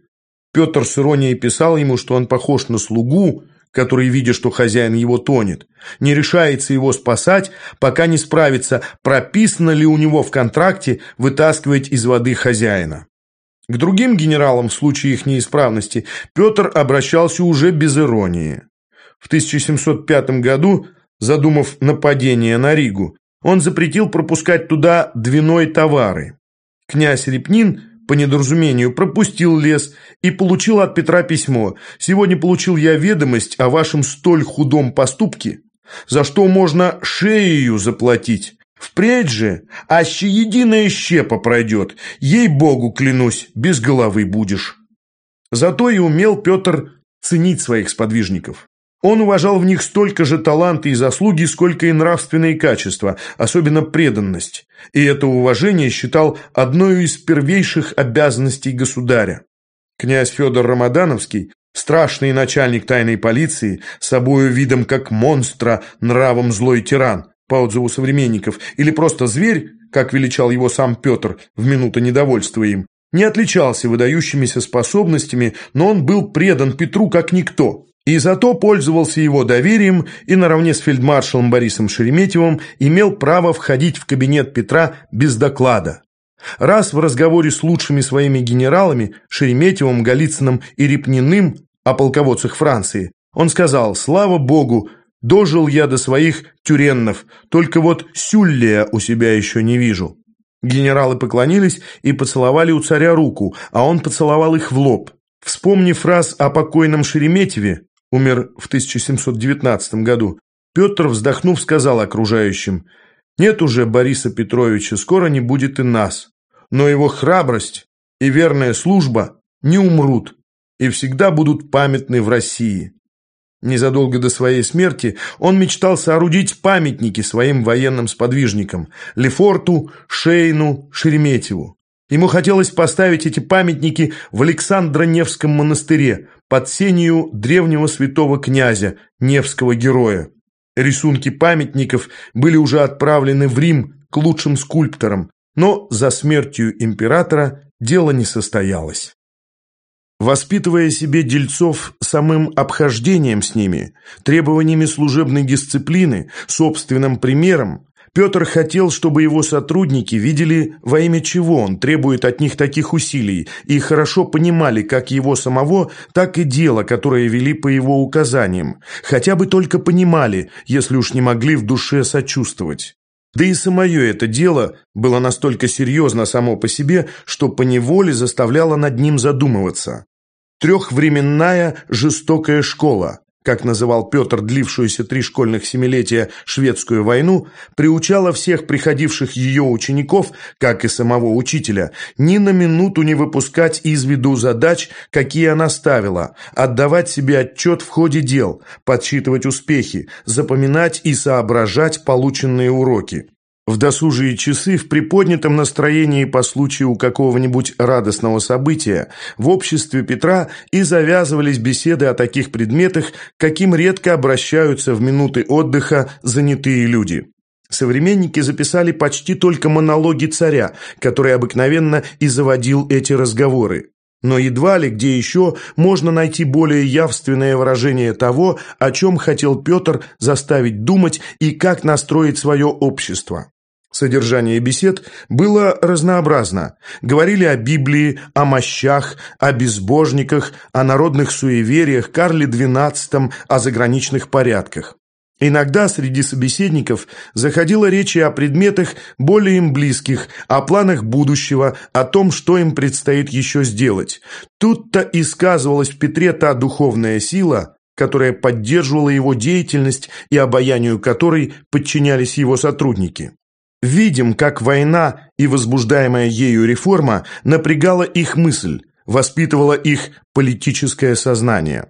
Петр с иронией писал ему, что он похож на слугу, который, видя, что хозяин его тонет, не решается его спасать, пока не справится, прописано ли у него в контракте вытаскивать из воды хозяина. К другим генералам в случае их неисправности Петр обращался уже без иронии. В 1705 году, задумав нападение на Ригу, он запретил пропускать туда двиной товары. Князь Репнин – по недоразумению пропустил лес и получил от Петра письмо. Сегодня получил я ведомость о вашем столь худом поступке, за что можно шею заплатить. Впредь же, аще единая щепа пройдет, ей-богу клянусь, без головы будешь. Зато и умел Петр ценить своих сподвижников. Он уважал в них столько же таланта и заслуги, сколько и нравственные качества, особенно преданность. И это уважение считал одной из первейших обязанностей государя. Князь Федор Рамадановский, страшный начальник тайной полиции, собою видом как монстра, нравом злой тиран, по отзыву современников, или просто зверь, как величал его сам Петр в минуту недовольства им, не отличался выдающимися способностями, но он был предан Петру как никто. И зато пользовался его доверием и наравне с фельдмаршалом Борисом Шереметьевым имел право входить в кабинет Петра без доклада. Раз в разговоре с лучшими своими генералами, Шереметьевым, Голицыным и Репниным, о полководцах Франции, он сказал «Слава Богу, дожил я до своих тюреннов, только вот Сюллия у себя еще не вижу». Генералы поклонились и поцеловали у царя руку, а он поцеловал их в лоб. Вспомнив раз о покойном Шереметьеве, умер в 1719 году, Петр, вздохнув, сказал окружающим, «Нет уже Бориса Петровича, скоро не будет и нас, но его храбрость и верная служба не умрут и всегда будут памятны в России». Незадолго до своей смерти он мечтал соорудить памятники своим военным сподвижникам – Лефорту, Шейну, Шереметьеву. Ему хотелось поставить эти памятники в Александро-Невском монастыре под сенью древнего святого князя, Невского героя. Рисунки памятников были уже отправлены в Рим к лучшим скульпторам, но за смертью императора дело не состоялось. Воспитывая себе дельцов самым обхождением с ними, требованиями служебной дисциплины, собственным примером, Петр хотел, чтобы его сотрудники видели, во имя чего он требует от них таких усилий, и хорошо понимали как его самого, так и дело, которое вели по его указаниям, хотя бы только понимали, если уж не могли в душе сочувствовать. Да и самое это дело было настолько серьезно само по себе, что поневоле заставляло над ним задумываться. Трехвременная жестокая школа, как называл Петр длившуюся три школьных семилетия шведскую войну, приучала всех приходивших ее учеников, как и самого учителя, ни на минуту не выпускать из виду задач, какие она ставила, отдавать себе отчет в ходе дел, подсчитывать успехи, запоминать и соображать полученные уроки. В досужие часы, в приподнятом настроении по случаю какого-нибудь радостного события, в обществе Петра и завязывались беседы о таких предметах, каким редко обращаются в минуты отдыха занятые люди. Современники записали почти только монологи царя, который обыкновенно и заводил эти разговоры. Но едва ли где еще можно найти более явственное выражение того, о чем хотел Петр заставить думать и как настроить свое общество. Содержание бесед было разнообразно. Говорили о Библии, о мощах, о безбожниках, о народных суевериях, Карле XII, о заграничных порядках. Иногда среди собеседников заходила речь о предметах более им близких, о планах будущего, о том, что им предстоит еще сделать. Тут-то и сказывалась в Петре та духовная сила, которая поддерживала его деятельность и обаянию которой подчинялись его сотрудники. Видим, как война и возбуждаемая ею реформа напрягала их мысль, воспитывала их политическое сознание.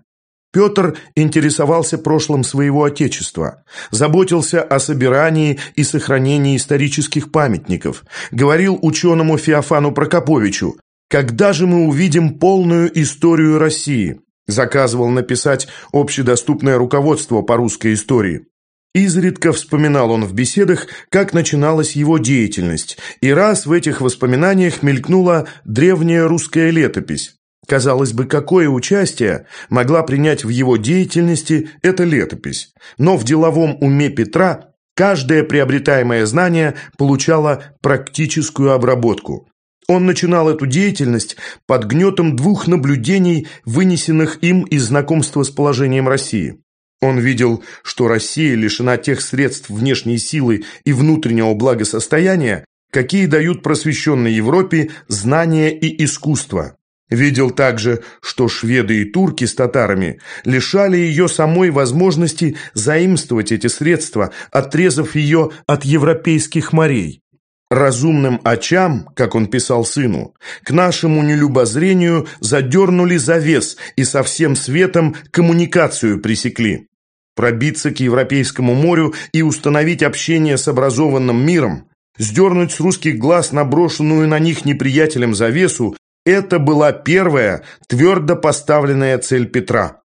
Петр интересовался прошлым своего отечества, заботился о собирании и сохранении исторических памятников, говорил ученому Феофану Прокоповичу, «Когда же мы увидим полную историю России?» Заказывал написать общедоступное руководство по русской истории. Изредка вспоминал он в беседах, как начиналась его деятельность, и раз в этих воспоминаниях мелькнула древняя русская летопись. Казалось бы, какое участие могла принять в его деятельности эта летопись, но в деловом уме Петра каждое приобретаемое знание получало практическую обработку. Он начинал эту деятельность под гнетом двух наблюдений, вынесенных им из знакомства с положением России. Он видел, что Россия лишена тех средств внешней силы и внутреннего благосостояния, какие дают просвещенной Европе знания и искусство. Видел также, что шведы и турки с татарами лишали ее самой возможности заимствовать эти средства, отрезав ее от европейских морей. Разумным очам, как он писал сыну, к нашему нелюбозрению задернули завес и со всем светом коммуникацию пресекли. Пробиться к Европейскому морю и установить общение с образованным миром, сдернуть с русских глаз наброшенную на них неприятелем завесу – это была первая, твердо поставленная цель Петра.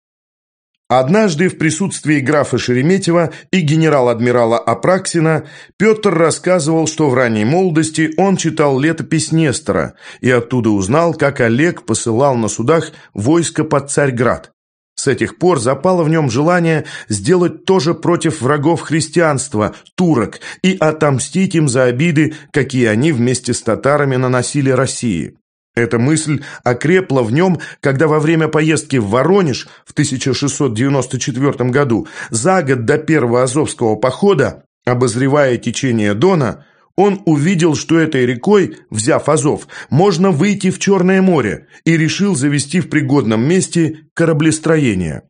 Однажды в присутствии графа Шереметьева и генерал-адмирала Апраксина Петр рассказывал, что в ранней молодости он читал летопись Нестора и оттуда узнал, как Олег посылал на судах войско под Царьград. С этих пор запало в нем желание сделать то же против врагов христианства, турок, и отомстить им за обиды, какие они вместе с татарами наносили России. Эта мысль окрепла в нем, когда во время поездки в Воронеж в 1694 году, за год до первого Азовского похода, обозревая течение Дона, он увидел, что этой рекой, взяв Азов, можно выйти в Черное море и решил завести в пригодном месте кораблестроение.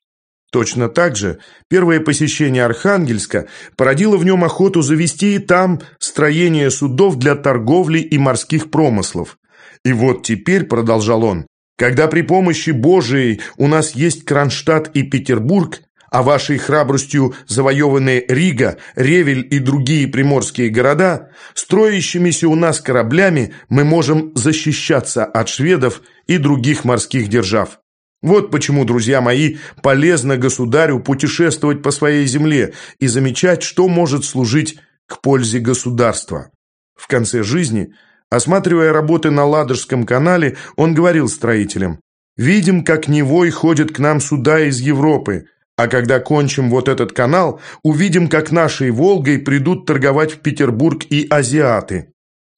Точно так же первое посещение Архангельска породило в нем охоту завести и там строение судов для торговли и морских промыслов. И вот теперь, продолжал он, когда при помощи Божией у нас есть Кронштадт и Петербург, а вашей храбростью завоеваны Рига, Ревель и другие приморские города, строящимися у нас кораблями мы можем защищаться от шведов и других морских держав. Вот почему, друзья мои, полезно государю путешествовать по своей земле и замечать, что может служить к пользе государства. В конце жизни – Осматривая работы на Ладожском канале, он говорил строителям, «Видим, как Невой ходят к нам суда из Европы, а когда кончим вот этот канал, увидим, как нашей Волгой придут торговать в Петербург и азиаты».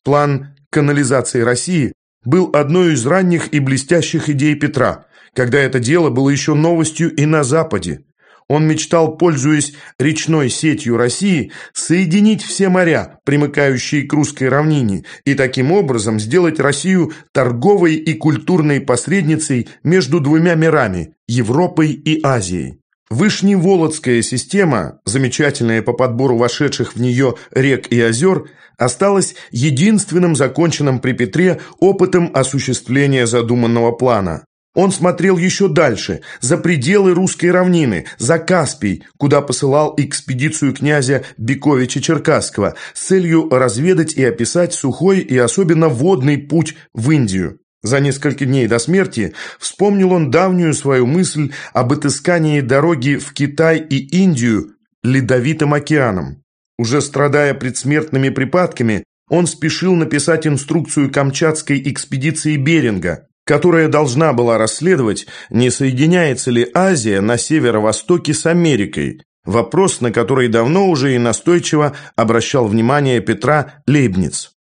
План канализации России был одной из ранних и блестящих идей Петра, когда это дело было еще новостью и на Западе. Он мечтал, пользуясь речной сетью России, соединить все моря, примыкающие к русской равнине, и таким образом сделать Россию торговой и культурной посредницей между двумя мирами – Европой и Азией. Вышневолодская система, замечательная по подбору вошедших в нее рек и озер, осталась единственным законченным при Петре опытом осуществления задуманного плана. Он смотрел еще дальше, за пределы русской равнины, за Каспий, куда посылал экспедицию князя Бековича Черкасского с целью разведать и описать сухой и особенно водный путь в Индию. За несколько дней до смерти вспомнил он давнюю свою мысль об отыскании дороги в Китай и Индию ледовитым океаном. Уже страдая предсмертными припадками, он спешил написать инструкцию Камчатской экспедиции Беринга, которая должна была расследовать, не соединяется ли Азия на северо-востоке с Америкой, вопрос, на который давно уже и настойчиво обращал внимание Петра Лейбниц.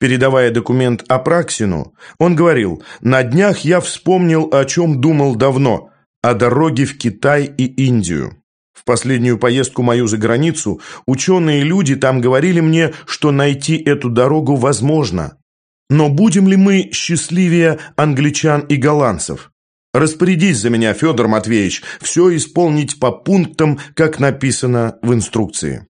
Передавая документ Апраксину, он говорил, «На днях я вспомнил, о чем думал давно, о дороге в Китай и Индию». В последнюю поездку мою за границу ученые люди там говорили мне, что найти эту дорогу возможно – но будем ли мы счастливее англичан и голландцев? Распорядись за меня, Федор Матвеевич, все исполнить по пунктам, как написано в инструкции.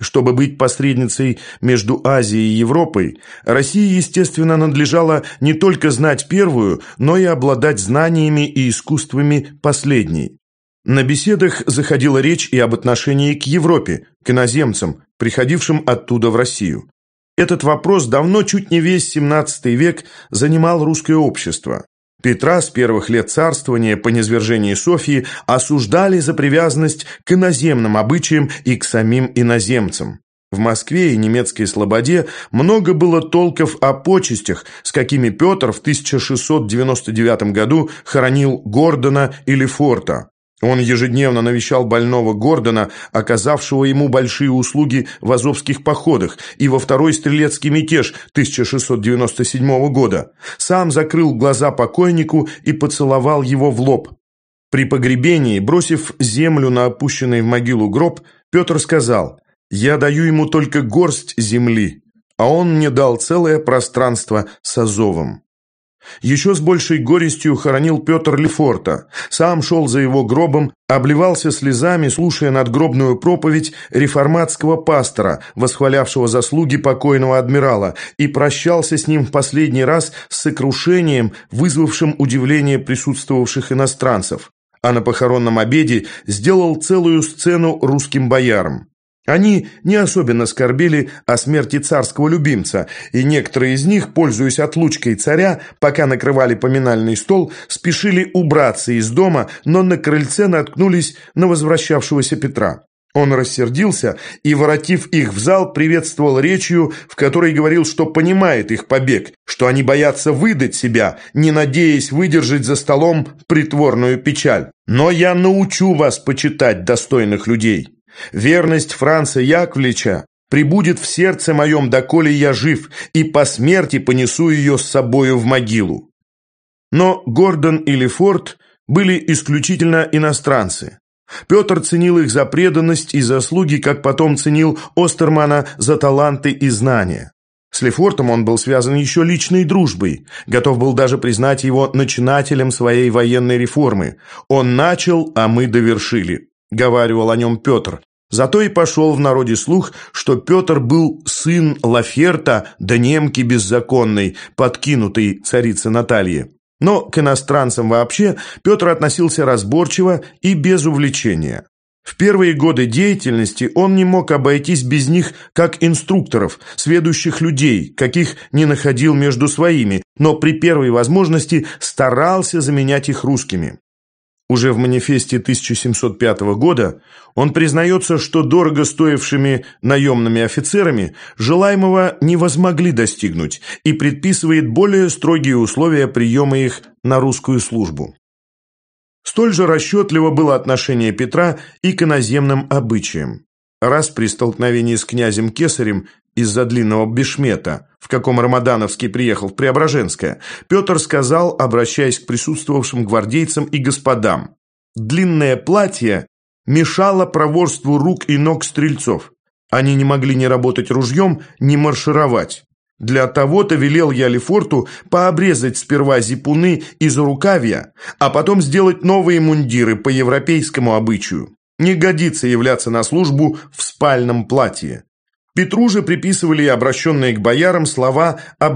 Чтобы быть посредницей между Азией и Европой, России, естественно, надлежало не только знать первую, но и обладать знаниями и искусствами последней. На беседах заходила речь и об отношении к Европе, к иноземцам, приходившим оттуда в Россию. Этот вопрос давно чуть не весь XVII век занимал русское общество. Петра с первых лет царствования по низвержении Софии осуждали за привязанность к иноземным обычаям и к самим иноземцам. В Москве и немецкой слободе много было толков о почестях, с какими Петр в 1699 году хоронил Гордона или Форта. Он ежедневно навещал больного Гордона, оказавшего ему большие услуги в азовских походах и во второй стрелецкий мятеж 1697 года. Сам закрыл глаза покойнику и поцеловал его в лоб. При погребении, бросив землю на опущенный в могилу гроб, Петр сказал «Я даю ему только горсть земли, а он мне дал целое пространство с Азовом». Еще с большей горестью хоронил Петр Лефорта. Сам шел за его гробом, обливался слезами, слушая надгробную проповедь реформатского пастора, восхвалявшего заслуги покойного адмирала, и прощался с ним в последний раз с сокрушением, вызвавшим удивление присутствовавших иностранцев. А на похоронном обеде сделал целую сцену русским боярам. Они не особенно скорбели о смерти царского любимца, и некоторые из них, пользуясь отлучкой царя, пока накрывали поминальный стол, спешили убраться из дома, но на крыльце наткнулись на возвращавшегося Петра. Он рассердился и, воротив их в зал, приветствовал речью, в которой говорил, что понимает их побег, что они боятся выдать себя, не надеясь выдержать за столом притворную печаль. «Но я научу вас почитать достойных людей. Верность Франца Яковлевича прибудет в сердце моем, доколе я жив, и по смерти понесу ее с собою в могилу». Но Гордон и Лефорт были исключительно иностранцы. Петр ценил их за преданность и заслуги, как потом ценил Остермана за таланты и знания. С Лефортом он был связан еще личной дружбой, готов был даже признать его начинателем своей военной реформы. «Он начал, а мы довершили», – говаривал о нем Петр. Зато и пошел в народе слух, что Петр был сын Лаферта, да немки беззаконной, подкинутой царице Наталье. Но к иностранцам вообще Петр относился разборчиво и без увлечения. В первые годы деятельности он не мог обойтись без них как инструкторов, сведущих людей, каких не находил между своими, но при первой возможности старался заменять их русскими. Уже в манифесте 1705 года он признается, что дорого стоившими наемными офицерами желаемого не возмогли достигнуть и предписывает более строгие условия приема их на русскую службу. Столь же расчетливо было отношение Петра и к иноземным обычаям. Раз при столкновении с князем Кесарем из-за длинного бешмета, в каком Рамадановский приехал в Преображенское, Петр сказал, обращаясь к присутствовавшим гвардейцам и господам, «Длинное платье мешало проворству рук и ног стрельцов. Они не могли ни работать ружьем, ни маршировать. Для того-то велел я Лефорту пообрезать сперва зипуны из рукавья, а потом сделать новые мундиры по европейскому обычаю. Не годится являться на службу в спальном платье. Петру же приписывали обращенные к боярам слова о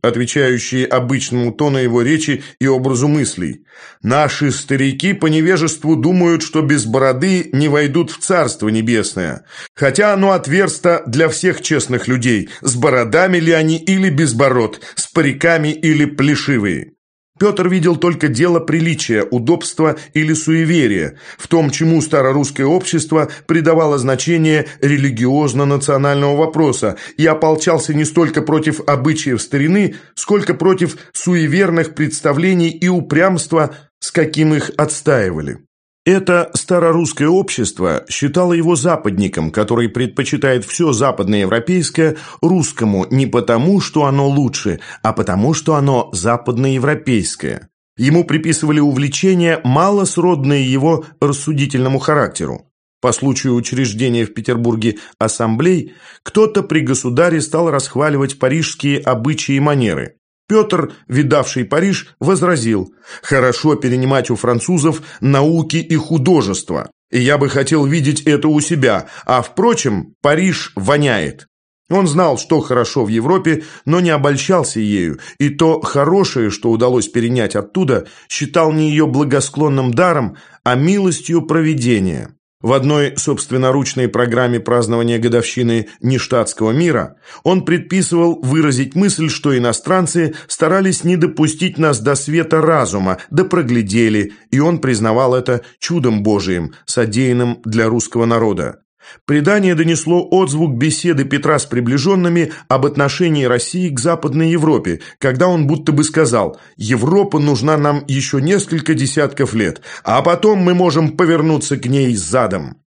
отвечающие обычному тону его речи и образу мыслей. «Наши старики по невежеству думают, что без бороды не войдут в Царство Небесное, хотя оно отверсто для всех честных людей, с бородами ли они или без бород, с париками или плешивые». Петр видел только дело приличия, удобства или суеверия, в том, чему старорусское общество придавало значение религиозно-национального вопроса и ополчался не столько против обычаев старины, сколько против суеверных представлений и упрямства, с каким их отстаивали. Это старорусское общество считало его западником, который предпочитает все западноевропейское русскому не потому, что оно лучше, а потому, что оно западноевропейское. Ему приписывали увлечения, мало сродные его рассудительному характеру. По случаю учреждения в Петербурге ассамблей, кто-то при государе стал расхваливать парижские обычаи и манеры. Петр, видавший Париж, возразил, «Хорошо перенимать у французов науки и художества, и я бы хотел видеть это у себя, а, впрочем, Париж воняет». Он знал, что хорошо в Европе, но не обольщался ею, и то хорошее, что удалось перенять оттуда, считал не ее благосклонным даром, а милостью провидения. В одной собственноручной программе празднования годовщины нештатского мира он предписывал выразить мысль, что иностранцы старались не допустить нас до света разума, да проглядели, и он признавал это чудом Божиим, содеянным для русского народа. Предание донесло отзвук беседы Петра с приближенными об отношении России к Западной Европе, когда он будто бы сказал «Европа нужна нам еще несколько десятков лет, а потом мы можем повернуться к ней задом».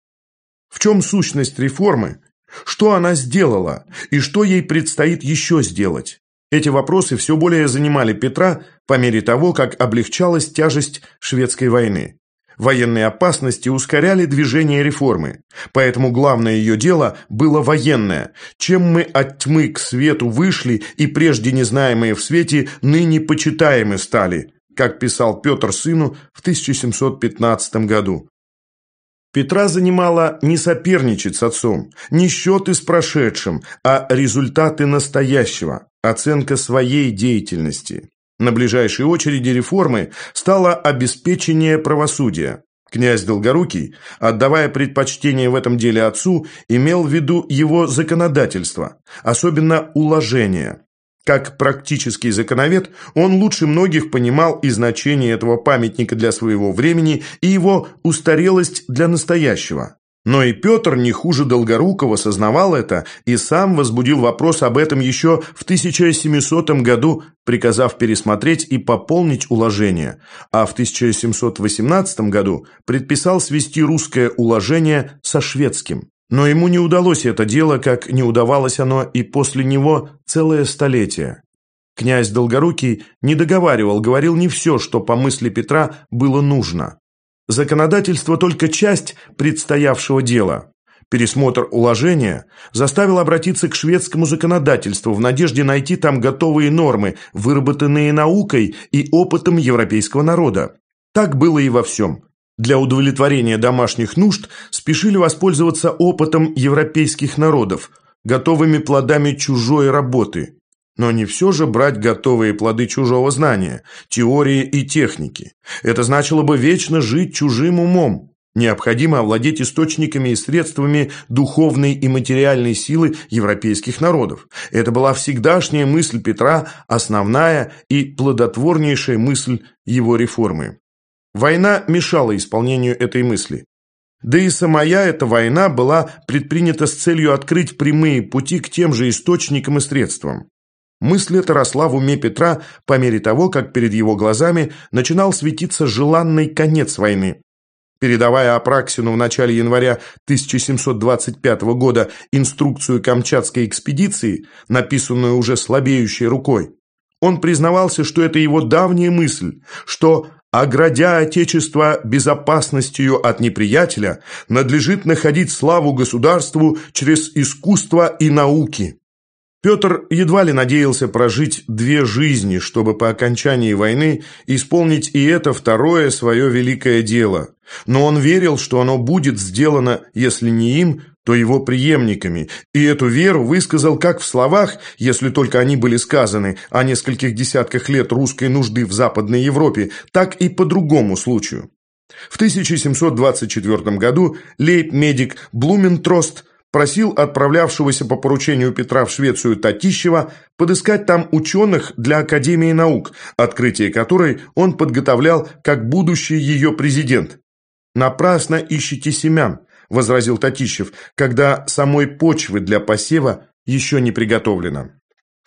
В чем сущность реформы? Что она сделала? И что ей предстоит еще сделать? Эти вопросы все более занимали Петра по мере того, как облегчалась тяжесть шведской войны. Военные опасности ускоряли движение реформы, поэтому главное ее дело было военное. Чем мы от тьмы к свету вышли и прежде незнаемые в свете ныне почитаемы стали, как писал Петр сыну в 1715 году. Петра занимала не соперничать с отцом, не счеты с прошедшим, а результаты настоящего, оценка своей деятельности. На ближайшей очереди реформы стало обеспечение правосудия. Князь Долгорукий, отдавая предпочтение в этом деле отцу, имел в виду его законодательство, особенно уложение. Как практический законовед, он лучше многих понимал и значение этого памятника для своего времени, и его устарелость для настоящего. Но и Петр не хуже Долгорукова сознавал это и сам возбудил вопрос об этом еще в 1700 году, приказав пересмотреть и пополнить уложение, а в 1718 году предписал свести русское уложение со шведским. Но ему не удалось это дело, как не удавалось оно и после него целое столетие. Князь Долгорукий не договаривал, говорил не все, что по мысли Петра было нужно. Законодательство только часть предстоявшего дела. Пересмотр уложения заставил обратиться к шведскому законодательству в надежде найти там готовые нормы, выработанные наукой и опытом европейского народа. Так было и во всем. Для удовлетворения домашних нужд спешили воспользоваться опытом европейских народов, готовыми плодами чужой работы. Но не все же брать готовые плоды чужого знания, теории и техники. Это значило бы вечно жить чужим умом. Необходимо овладеть источниками и средствами духовной и материальной силы европейских народов. Это была всегдашняя мысль Петра, основная и плодотворнейшая мысль его реформы. Война мешала исполнению этой мысли. Да и самая эта война была предпринята с целью открыть прямые пути к тем же источникам и средствам. Мысль эта росла в уме Петра по мере того, как перед его глазами начинал светиться желанный конец войны. Передавая Апраксину в начале января 1725 года инструкцию Камчатской экспедиции, написанную уже слабеющей рукой, он признавался, что это его давняя мысль, что, оградя Отечество безопасностью от неприятеля, надлежит находить славу государству через искусство и науки. Петр едва ли надеялся прожить две жизни, чтобы по окончании войны исполнить и это второе свое великое дело. Но он верил, что оно будет сделано, если не им, то его преемниками, и эту веру высказал как в словах, если только они были сказаны о нескольких десятках лет русской нужды в Западной Европе, так и по другому случаю. В 1724 году лейб-медик Блументрост просил отправлявшегося по поручению Петра в Швецию Татищева подыскать там ученых для Академии наук, открытие которой он подготовлял как будущий ее президент. «Напрасно ищите семян», – возразил Татищев, когда самой почвы для посева еще не приготовлено.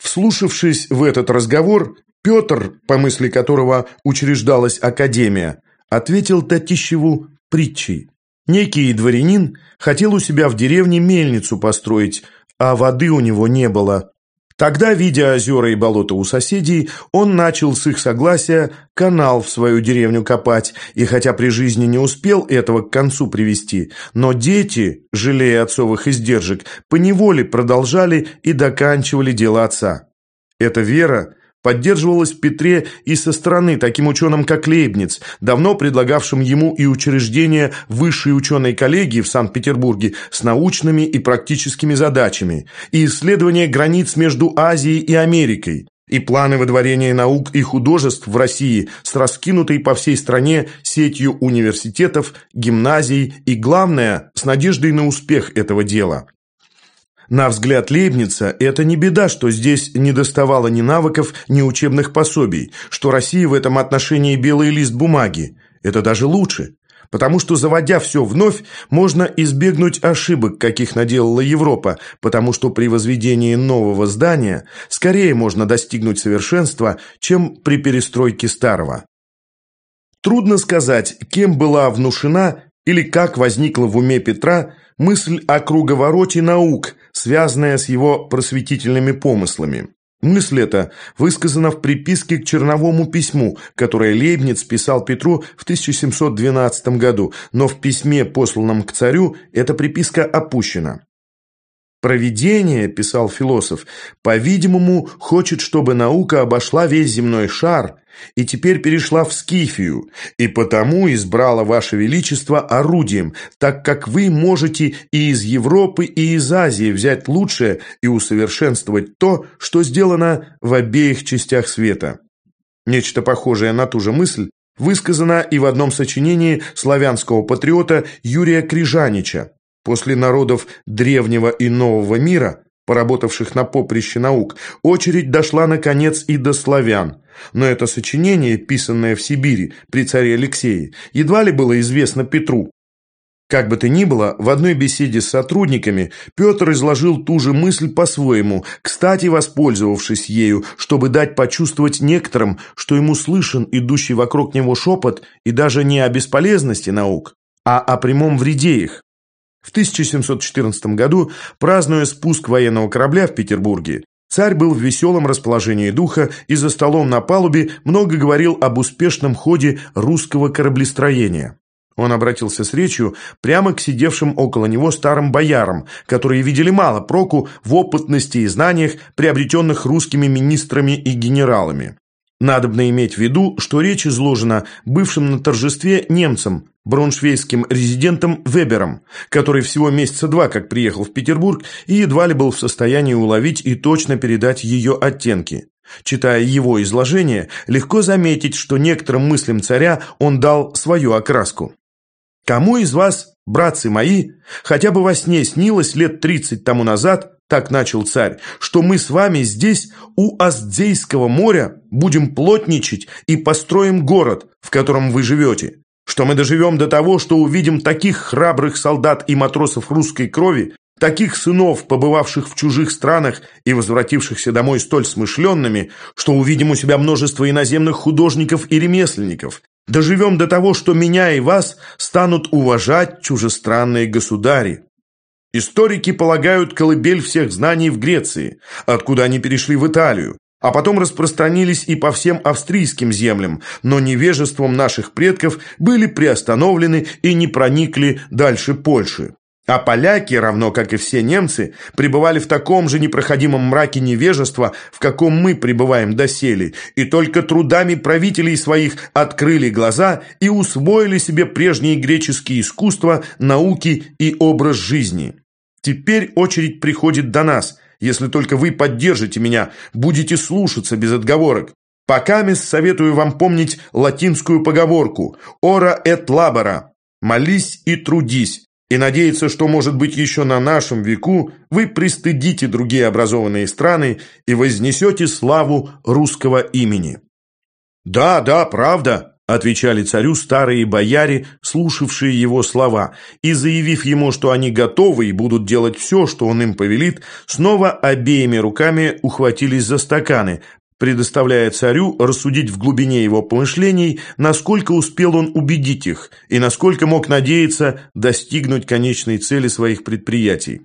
Вслушавшись в этот разговор, Петр, по мысли которого учреждалась Академия, ответил Татищеву притчей. Некий дворянин хотел у себя в деревне мельницу построить, а воды у него не было. Тогда, видя озера и болота у соседей, он начал с их согласия канал в свою деревню копать, и хотя при жизни не успел этого к концу привести, но дети, жалея отцовых издержек, поневоле продолжали и доканчивали дело отца. Эта вера поддерживалась в Петре и со стороны таким ученым, как Лейбниц, давно предлагавшим ему и учреждение высшей ученой коллегии в Санкт-Петербурге с научными и практическими задачами, и исследование границ между Азией и Америкой, и планы выдворения наук и художеств в России с раскинутой по всей стране сетью университетов, гимназий и, главное, с надеждой на успех этого дела. На взгляд Лейбница, это не беда, что здесь не доставало ни навыков, ни учебных пособий, что Россия в этом отношении белый лист бумаги. Это даже лучше, потому что, заводя все вновь, можно избегнуть ошибок, каких наделала Европа, потому что при возведении нового здания скорее можно достигнуть совершенства, чем при перестройке старого. Трудно сказать, кем была внушена или как возникла в уме Петра мысль о круговороте наук, связанная с его просветительными помыслами. Мысль эта высказана в приписке к черновому письму, которое Лейбниц писал Петру в 1712 году, но в письме, посланном к царю, эта приписка опущена. «Провидение, – писал философ, – по-видимому, хочет, чтобы наука обошла весь земной шар и теперь перешла в Скифию, и потому избрала Ваше Величество орудием, так как вы можете и из Европы, и из Азии взять лучшее и усовершенствовать то, что сделано в обеих частях света». Нечто похожее на ту же мысль высказана и в одном сочинении славянского патриота Юрия Крижанича. После народов древнего и нового мира, поработавших на поприще наук, очередь дошла, наконец, и до славян. Но это сочинение, писанное в Сибири при царе Алексее, едва ли было известно Петру. Как бы то ни было, в одной беседе с сотрудниками Петр изложил ту же мысль по-своему, кстати, воспользовавшись ею, чтобы дать почувствовать некоторым, что ему слышен идущий вокруг него шепот и даже не о бесполезности наук, а о прямом вреде их. В 1714 году, празднуя спуск военного корабля в Петербурге, царь был в веселом расположении духа и за столом на палубе много говорил об успешном ходе русского кораблестроения. Он обратился с речью прямо к сидевшим около него старым боярам, которые видели мало проку в опытности и знаниях, приобретенных русскими министрами и генералами. Надобно иметь в виду, что речь изложена бывшим на торжестве немцем, брауншвейским резидентом Вебером, который всего месяца два как приехал в Петербург и едва ли был в состоянии уловить и точно передать ее оттенки. Читая его изложение, легко заметить, что некоторым мыслям царя он дал свою окраску. Кому из вас, братцы мои, хотя бы во сне снилось лет тридцать тому назад, так начал царь, что мы с вами здесь, у Аздзейского моря, будем плотничать и построим город, в котором вы живете? Что мы доживем до того, что увидим таких храбрых солдат и матросов русской крови, таких сынов, побывавших в чужих странах и возвратившихся домой столь смышленными, что увидим у себя множество иноземных художников и ремесленников, Доживем до того, что меня и вас станут уважать чужестранные государи. Историки полагают колыбель всех знаний в Греции, откуда они перешли в Италию, а потом распространились и по всем австрийским землям, но невежеством наших предков были приостановлены и не проникли дальше Польши. А поляки, равно как и все немцы, пребывали в таком же непроходимом мраке невежества, в каком мы пребываем доселе, и только трудами правителей своих открыли глаза и усвоили себе прежние греческие искусства, науки и образ жизни. Теперь очередь приходит до нас, если только вы поддержите меня, будете слушаться без отговорок. Пока мисс советую вам помнить латинскую поговорку «Ора et labora» – «Молись и трудись», и надеяться, что, может быть, еще на нашем веку вы пристыдите другие образованные страны и вознесете славу русского имени. «Да, да, правда», – отвечали царю старые бояре, слушавшие его слова, и, заявив ему, что они готовы и будут делать все, что он им повелит, снова обеими руками ухватились за стаканы, предоставляя царю рассудить в глубине его помышлений, насколько успел он убедить их и насколько мог надеяться достигнуть конечной цели своих предприятий.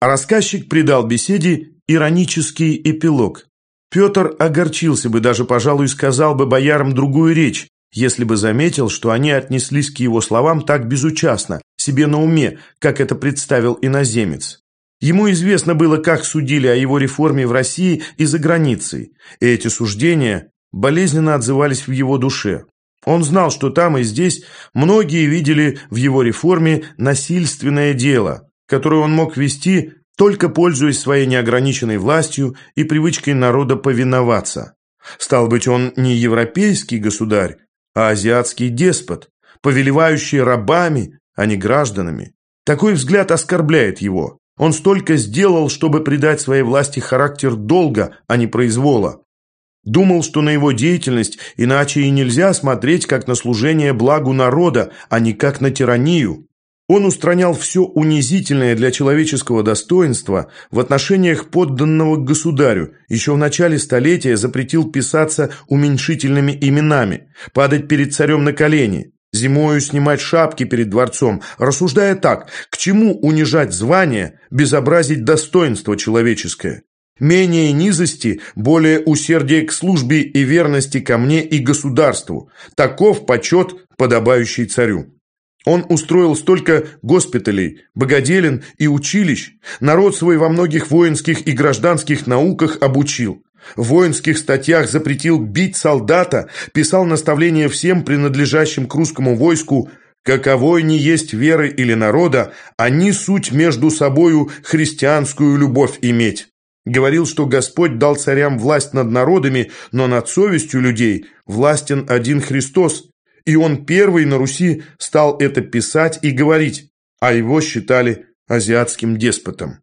Рассказчик придал беседе иронический эпилог. Петр огорчился бы, даже, пожалуй, сказал бы боярам другую речь, если бы заметил, что они отнеслись к его словам так безучастно, себе на уме, как это представил иноземец. Ему известно было, как судили о его реформе в России и за границей, и эти суждения болезненно отзывались в его душе. Он знал, что там и здесь многие видели в его реформе насильственное дело, которое он мог вести, только пользуясь своей неограниченной властью и привычкой народа повиноваться. Стал быть, он не европейский государь, а азиатский деспот, повелевающий рабами, а не гражданами. Такой взгляд оскорбляет его. Он столько сделал, чтобы придать своей власти характер долга, а не произвола. Думал, что на его деятельность иначе и нельзя смотреть как на служение благу народа, а не как на тиранию. Он устранял все унизительное для человеческого достоинства в отношениях подданного к государю, еще в начале столетия запретил писаться уменьшительными именами, падать перед царем на колени, Зимою снимать шапки перед дворцом, рассуждая так, к чему унижать звание, безобразить достоинство человеческое. Менее низости, более усердие к службе и верности ко мне и государству. Таков почет, подобающий царю. Он устроил столько госпиталей, богоделен и училищ, народ свой во многих воинских и гражданских науках обучил. В воинских статьях запретил бить солдата, писал наставления всем принадлежащим к русскому войску «Каковой не есть веры или народа, они суть между собою христианскую любовь иметь». Говорил, что Господь дал царям власть над народами, но над совестью людей властен один Христос, и он первый на Руси стал это писать и говорить, а его считали азиатским деспотом.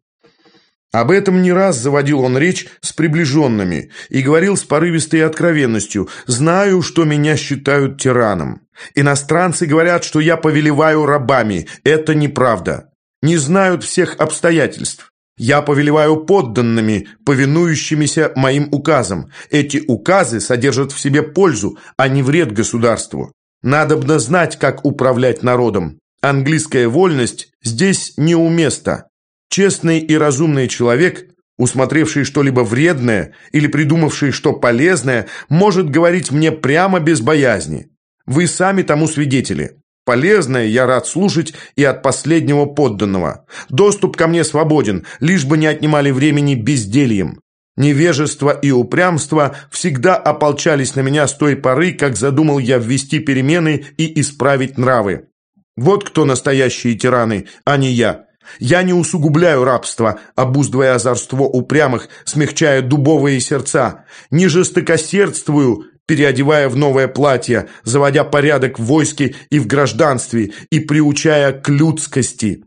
Об этом не раз заводил он речь с приближенными и говорил с порывистой откровенностью «Знаю, что меня считают тираном. Иностранцы говорят, что я повелеваю рабами. Это неправда. Не знают всех обстоятельств. Я повелеваю подданными, повинующимися моим указам. Эти указы содержат в себе пользу, а не вред государству. Надобно знать, как управлять народом. Английская вольность здесь неуместна. Честный и разумный человек, усмотревший что-либо вредное или придумавший что полезное, может говорить мне прямо без боязни. Вы сами тому свидетели. Полезное я рад слушать и от последнего подданного. Доступ ко мне свободен, лишь бы не отнимали времени бездельем. Невежество и упрямство всегда ополчались на меня с той поры, как задумал я ввести перемены и исправить нравы. Вот кто настоящие тираны, а не я. Я не усугубляю рабство, обуздывая озорство упрямых, смягчая дубовые сердца. Не жестокосердствую, переодевая в новое платье, заводя порядок в войске и в гражданстве и приучая к людскости.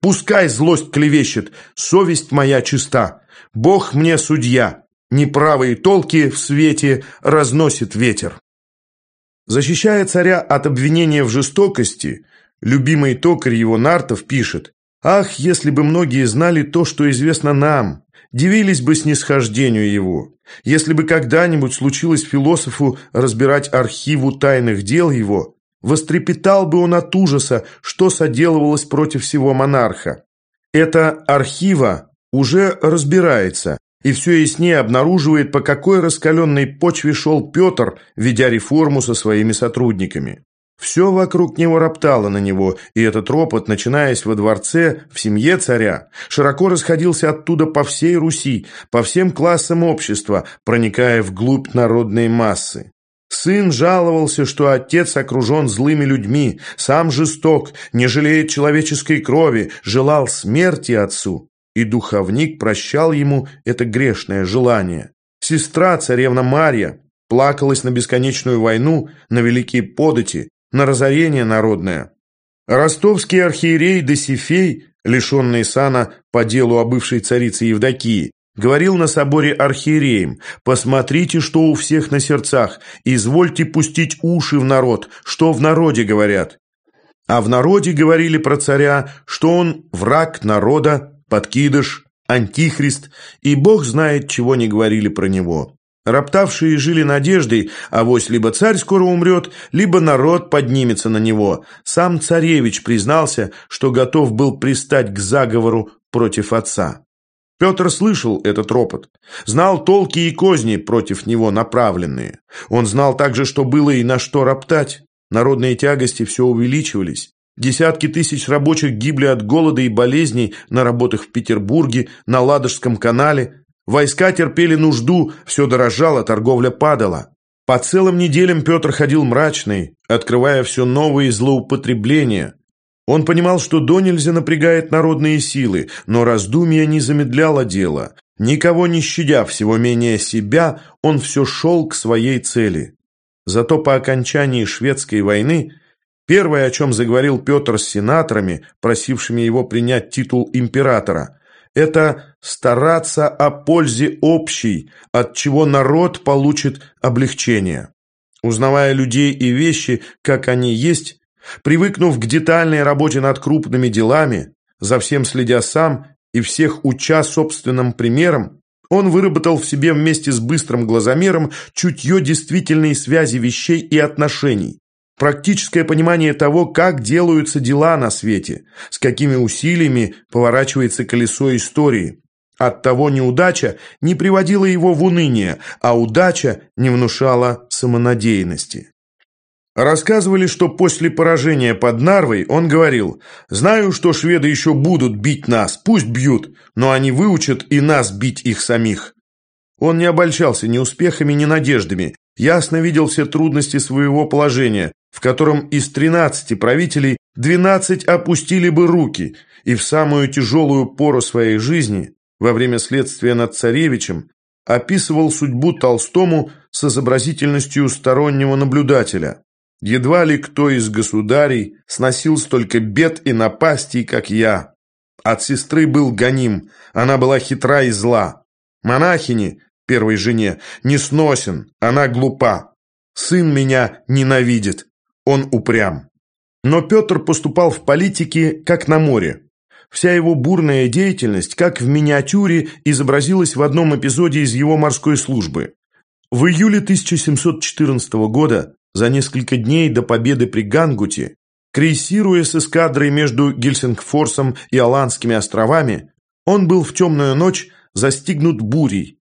Пускай злость клевещет, совесть моя чиста. Бог мне судья, неправые толки в свете разносит ветер. Защищая царя от обвинения в жестокости, любимый токарь его Нартов пишет «Ах, если бы многие знали то, что известно нам, дивились бы снисхождению его. Если бы когда-нибудь случилось философу разбирать архиву тайных дел его, вострепетал бы он от ужаса, что соделывалось против всего монарха. Это архива уже разбирается, и все яснее обнаруживает, по какой раскаленной почве шел Петр, ведя реформу со своими сотрудниками. Все вокруг него роптало на него, и этот ропот, начинаясь во дворце, в семье царя, широко расходился оттуда по всей Руси, по всем классам общества, проникая вглубь народной массы. Сын жаловался, что отец окружен злыми людьми, сам жесток, не жалеет человеческой крови, желал смерти отцу, и духовник прощал ему это грешное желание. Сестра, царевна Марья, плакалась на бесконечную войну, на великие подати, на разорение народное. Ростовский архиерей Досифей, лишенный сана по делу о бывшей царице Евдокии, говорил на соборе архиереям, «Посмотрите, что у всех на сердцах, извольте пустить уши в народ, что в народе говорят». А в народе говорили про царя, что он враг народа, подкидыш, антихрист, и бог знает, чего не говорили про него. Роптавшие жили надеждой, авось либо царь скоро умрет, либо народ поднимется на него. Сам царевич признался, что готов был пристать к заговору против отца. Петр слышал этот ропот, знал толки и козни против него направленные. Он знал также, что было и на что роптать. Народные тягости все увеличивались. Десятки тысяч рабочих гибли от голода и болезней на работах в Петербурге, на Ладожском канале – Войска терпели нужду, все дорожало, торговля падала. По целым неделям Петр ходил мрачный, открывая все новые злоупотребления. Он понимал, что до нельзя напрягает народные силы, но раздумья не замедляло дело. Никого не щадя всего менее себя, он все шел к своей цели. Зато по окончании шведской войны первое, о чем заговорил Петр с сенаторами, просившими его принять титул императора – это стараться о пользе общей, от чего народ получит облегчение. Узнавая людей и вещи, как они есть, привыкнув к детальной работе над крупными делами, за всем следя сам и всех уча собственным примером, он выработал в себе вместе с быстрым глазомером чутье действительной связи вещей и отношений, практическое понимание того, как делаются дела на свете, с какими усилиями поворачивается колесо истории. Оттого неудача не приводила его в уныние, а удача не внушала самонадеянности. Рассказывали, что после поражения под Нарвой он говорил «Знаю, что шведы еще будут бить нас, пусть бьют, но они выучат и нас бить их самих». Он не обольщался ни успехами, ни надеждами, ясно видел все трудности своего положения, в котором из 13 правителей 12 опустили бы руки, и в самую тяжелую пору своей жизни, во время следствия над царевичем, описывал судьбу Толстому с изобразительностью стороннего наблюдателя. Едва ли кто из государей сносил столько бед и напастей, как я. От сестры был гоним, она была хитра и зла. Монахини, первой жене, не сносен, она глупа. Сын меня ненавидит, он упрям. Но Петр поступал в политике, как на море. Вся его бурная деятельность, как в миниатюре, изобразилась в одном эпизоде из его морской службы. В июле 1714 года, за несколько дней до победы при Гангуте, крейсируя с эскадрой между Гельсингфорсом и Аландскими островами, он был в темную ночь застигнут бурей.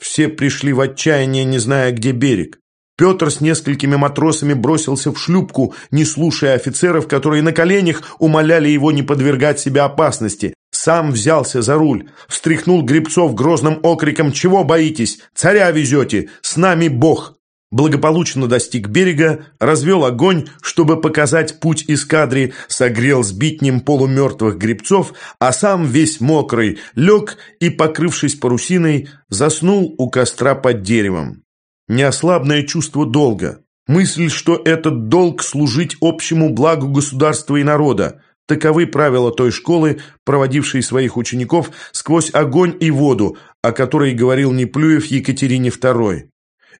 Все пришли в отчаяние, не зная, где берег. Петр с несколькими матросами бросился в шлюпку, не слушая офицеров, которые на коленях умоляли его не подвергать себя опасности. Сам взялся за руль, встряхнул гребцов грозным окриком «Чего боитесь? Царя везете! С нами Бог!» Благополучно достиг берега, развел огонь, чтобы показать путь эскадре, согрел сбитнем полумертвых гребцов, а сам весь мокрый лег и, покрывшись парусиной, заснул у костра под деревом неослабное чувство долга, мысль, что этот долг служить общему благу государства и народа. Таковы правила той школы, проводившей своих учеников сквозь огонь и воду, о которой говорил Неплюев Екатерине II.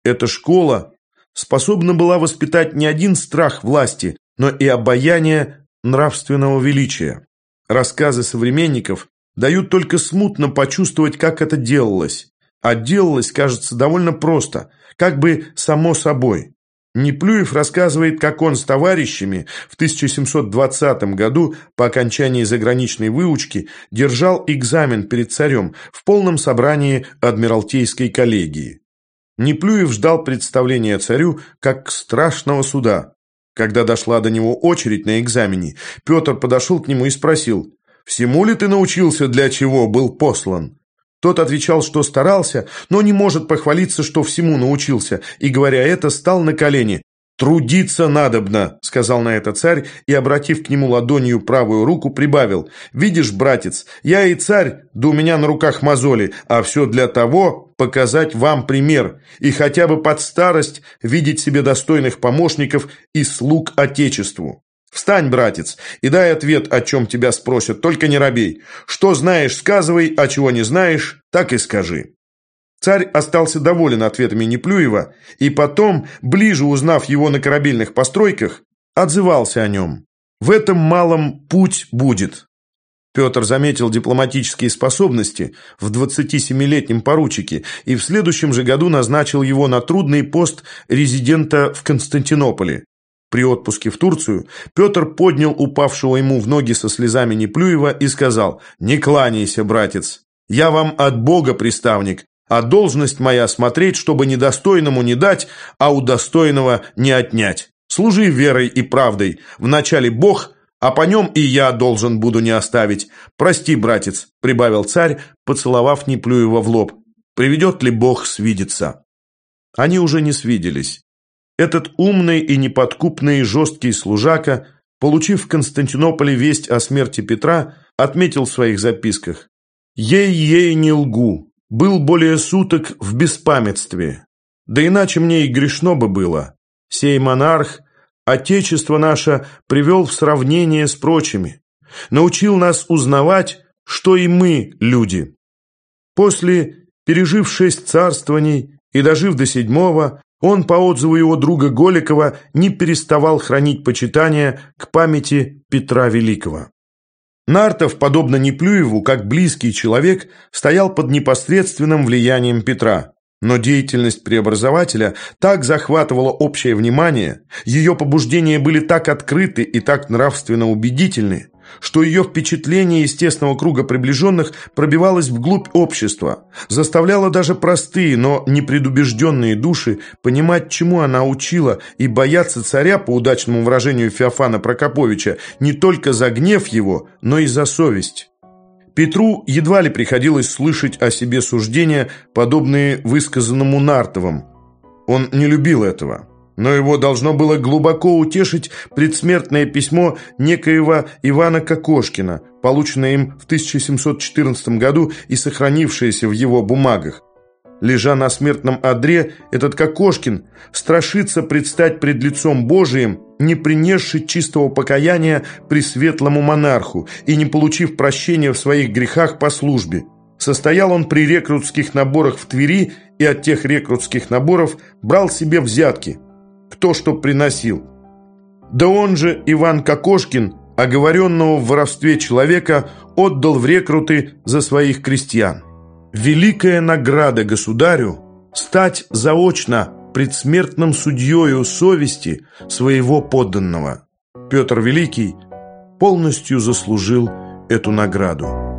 Эта школа способна была воспитать не один страх власти, но и обаяние нравственного величия. Рассказы современников дают только смутно почувствовать, как это делалось. А делалось, кажется, довольно просто, как бы само собой. Неплюев рассказывает, как он с товарищами в 1720 году по окончании заграничной выучки держал экзамен перед царем в полном собрании Адмиралтейской коллегии. Неплюев ждал представления царю как страшного суда. Когда дошла до него очередь на экзамене, Петр подошел к нему и спросил, «Всему ли ты научился, для чего был послан?» Тот отвечал, что старался, но не может похвалиться, что всему научился, и, говоря это, стал на колени. «Трудиться надобно», — сказал на это царь, и, обратив к нему ладонью правую руку, прибавил. «Видишь, братец, я и царь, да у меня на руках мозоли, а все для того, показать вам пример, и хотя бы под старость видеть себе достойных помощников и слуг Отечеству». Встань, братец, и дай ответ, о чем тебя спросят, только не робей. Что знаешь, сказывай, а чего не знаешь, так и скажи». Царь остался доволен ответами Неплюева, и потом, ближе узнав его на корабельных постройках, отзывался о нем. «В этом малом путь будет». Петр заметил дипломатические способности в 27-летнем поручике и в следующем же году назначил его на трудный пост резидента в Константинополе. При отпуске в Турцию Петр поднял упавшего ему в ноги со слезами Неплюева и сказал «Не кланяйся, братец, я вам от Бога приставник, а должность моя смотреть, чтобы недостойному не дать, а у достойного не отнять. Служи верой и правдой, вначале Бог, а по нем и я должен буду не оставить. Прости, братец», — прибавил царь, поцеловав Неплюева в лоб. «Приведет ли Бог свидеться?» Они уже не свиделись. Этот умный и неподкупный жесткий служака, получив в Константинополе весть о смерти Петра, отметил в своих записках «Ей-ей не лгу, был более суток в беспамятстве, да иначе мне и грешно бы было. Сей монарх, отечество наше привел в сравнение с прочими, научил нас узнавать, что и мы люди. После, пережив шесть царствований и дожив до седьмого, он, по отзыву его друга Голикова, не переставал хранить почитание к памяти Петра Великого. Нартов, подобно Неплюеву, как близкий человек, стоял под непосредственным влиянием Петра. Но деятельность преобразователя так захватывала общее внимание, ее побуждения были так открыты и так нравственно убедительны, что ее впечатление из тесного круга приближенных пробивалось вглубь общества, заставляло даже простые, но непредубежденные души понимать, чему она учила, и бояться царя, по удачному выражению Феофана Прокоповича, не только за гнев его, но и за совесть. Петру едва ли приходилось слышать о себе суждения, подобные высказанному Нартовым. Он не любил этого но его должно было глубоко утешить предсмертное письмо некоего Ивана Кокошкина, полученное им в 1714 году и сохранившееся в его бумагах. Лежа на смертном одре, этот Кокошкин страшится предстать пред лицом Божиим, не принесший чистого покаяния пресветлому монарху и не получив прощения в своих грехах по службе. Состоял он при рекрутских наборах в Твери и от тех рекрутских наборов брал себе взятки. Кто что приносил. Да он же, Иван Кокошкин, оговоренного в воровстве человека, отдал в рекруты за своих крестьян. Великая награда государю стать заочно предсмертным судьею совести своего подданного. Петр Великий полностью заслужил эту награду.